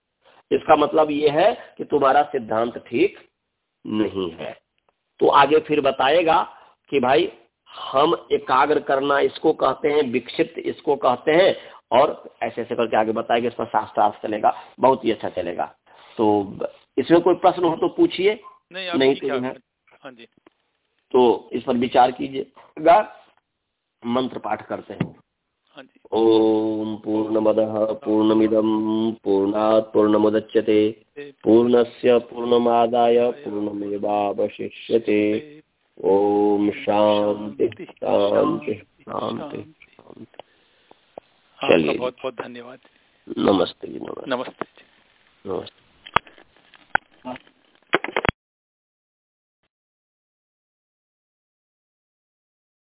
इसका मतलब ये है कि तुम्हारा सिद्धांत ठीक नहीं है। तो आगे फिर बताएगा कि भाई हम एकाग्र करना इसको कहते हैं विक्षिप्त इसको कहते हैं और ऐसे ऐसे करके आगे बताएगा इसका शास्त्रार्थ चलेगा बहुत ही अच्छा चलेगा। तो इसमें कोई प्रश्न हो तो पूछिए नहीं, नहीं तो हाँ। जी। तो इस पर विचार कीजिएगा मंत्र पाठ करते हैं। हाँ ओम पूर्णमद पूर्णमिदम पूर्णात पूर्णमुदच्यते पूर्णस्य पूर्णमादाय पूर्णमेवावशिष्यते। ओम शांति शांति शांति चलिए। बहुत बहुत धन्यवाद। नमस्ते जी नमस्ते। नमस्ते।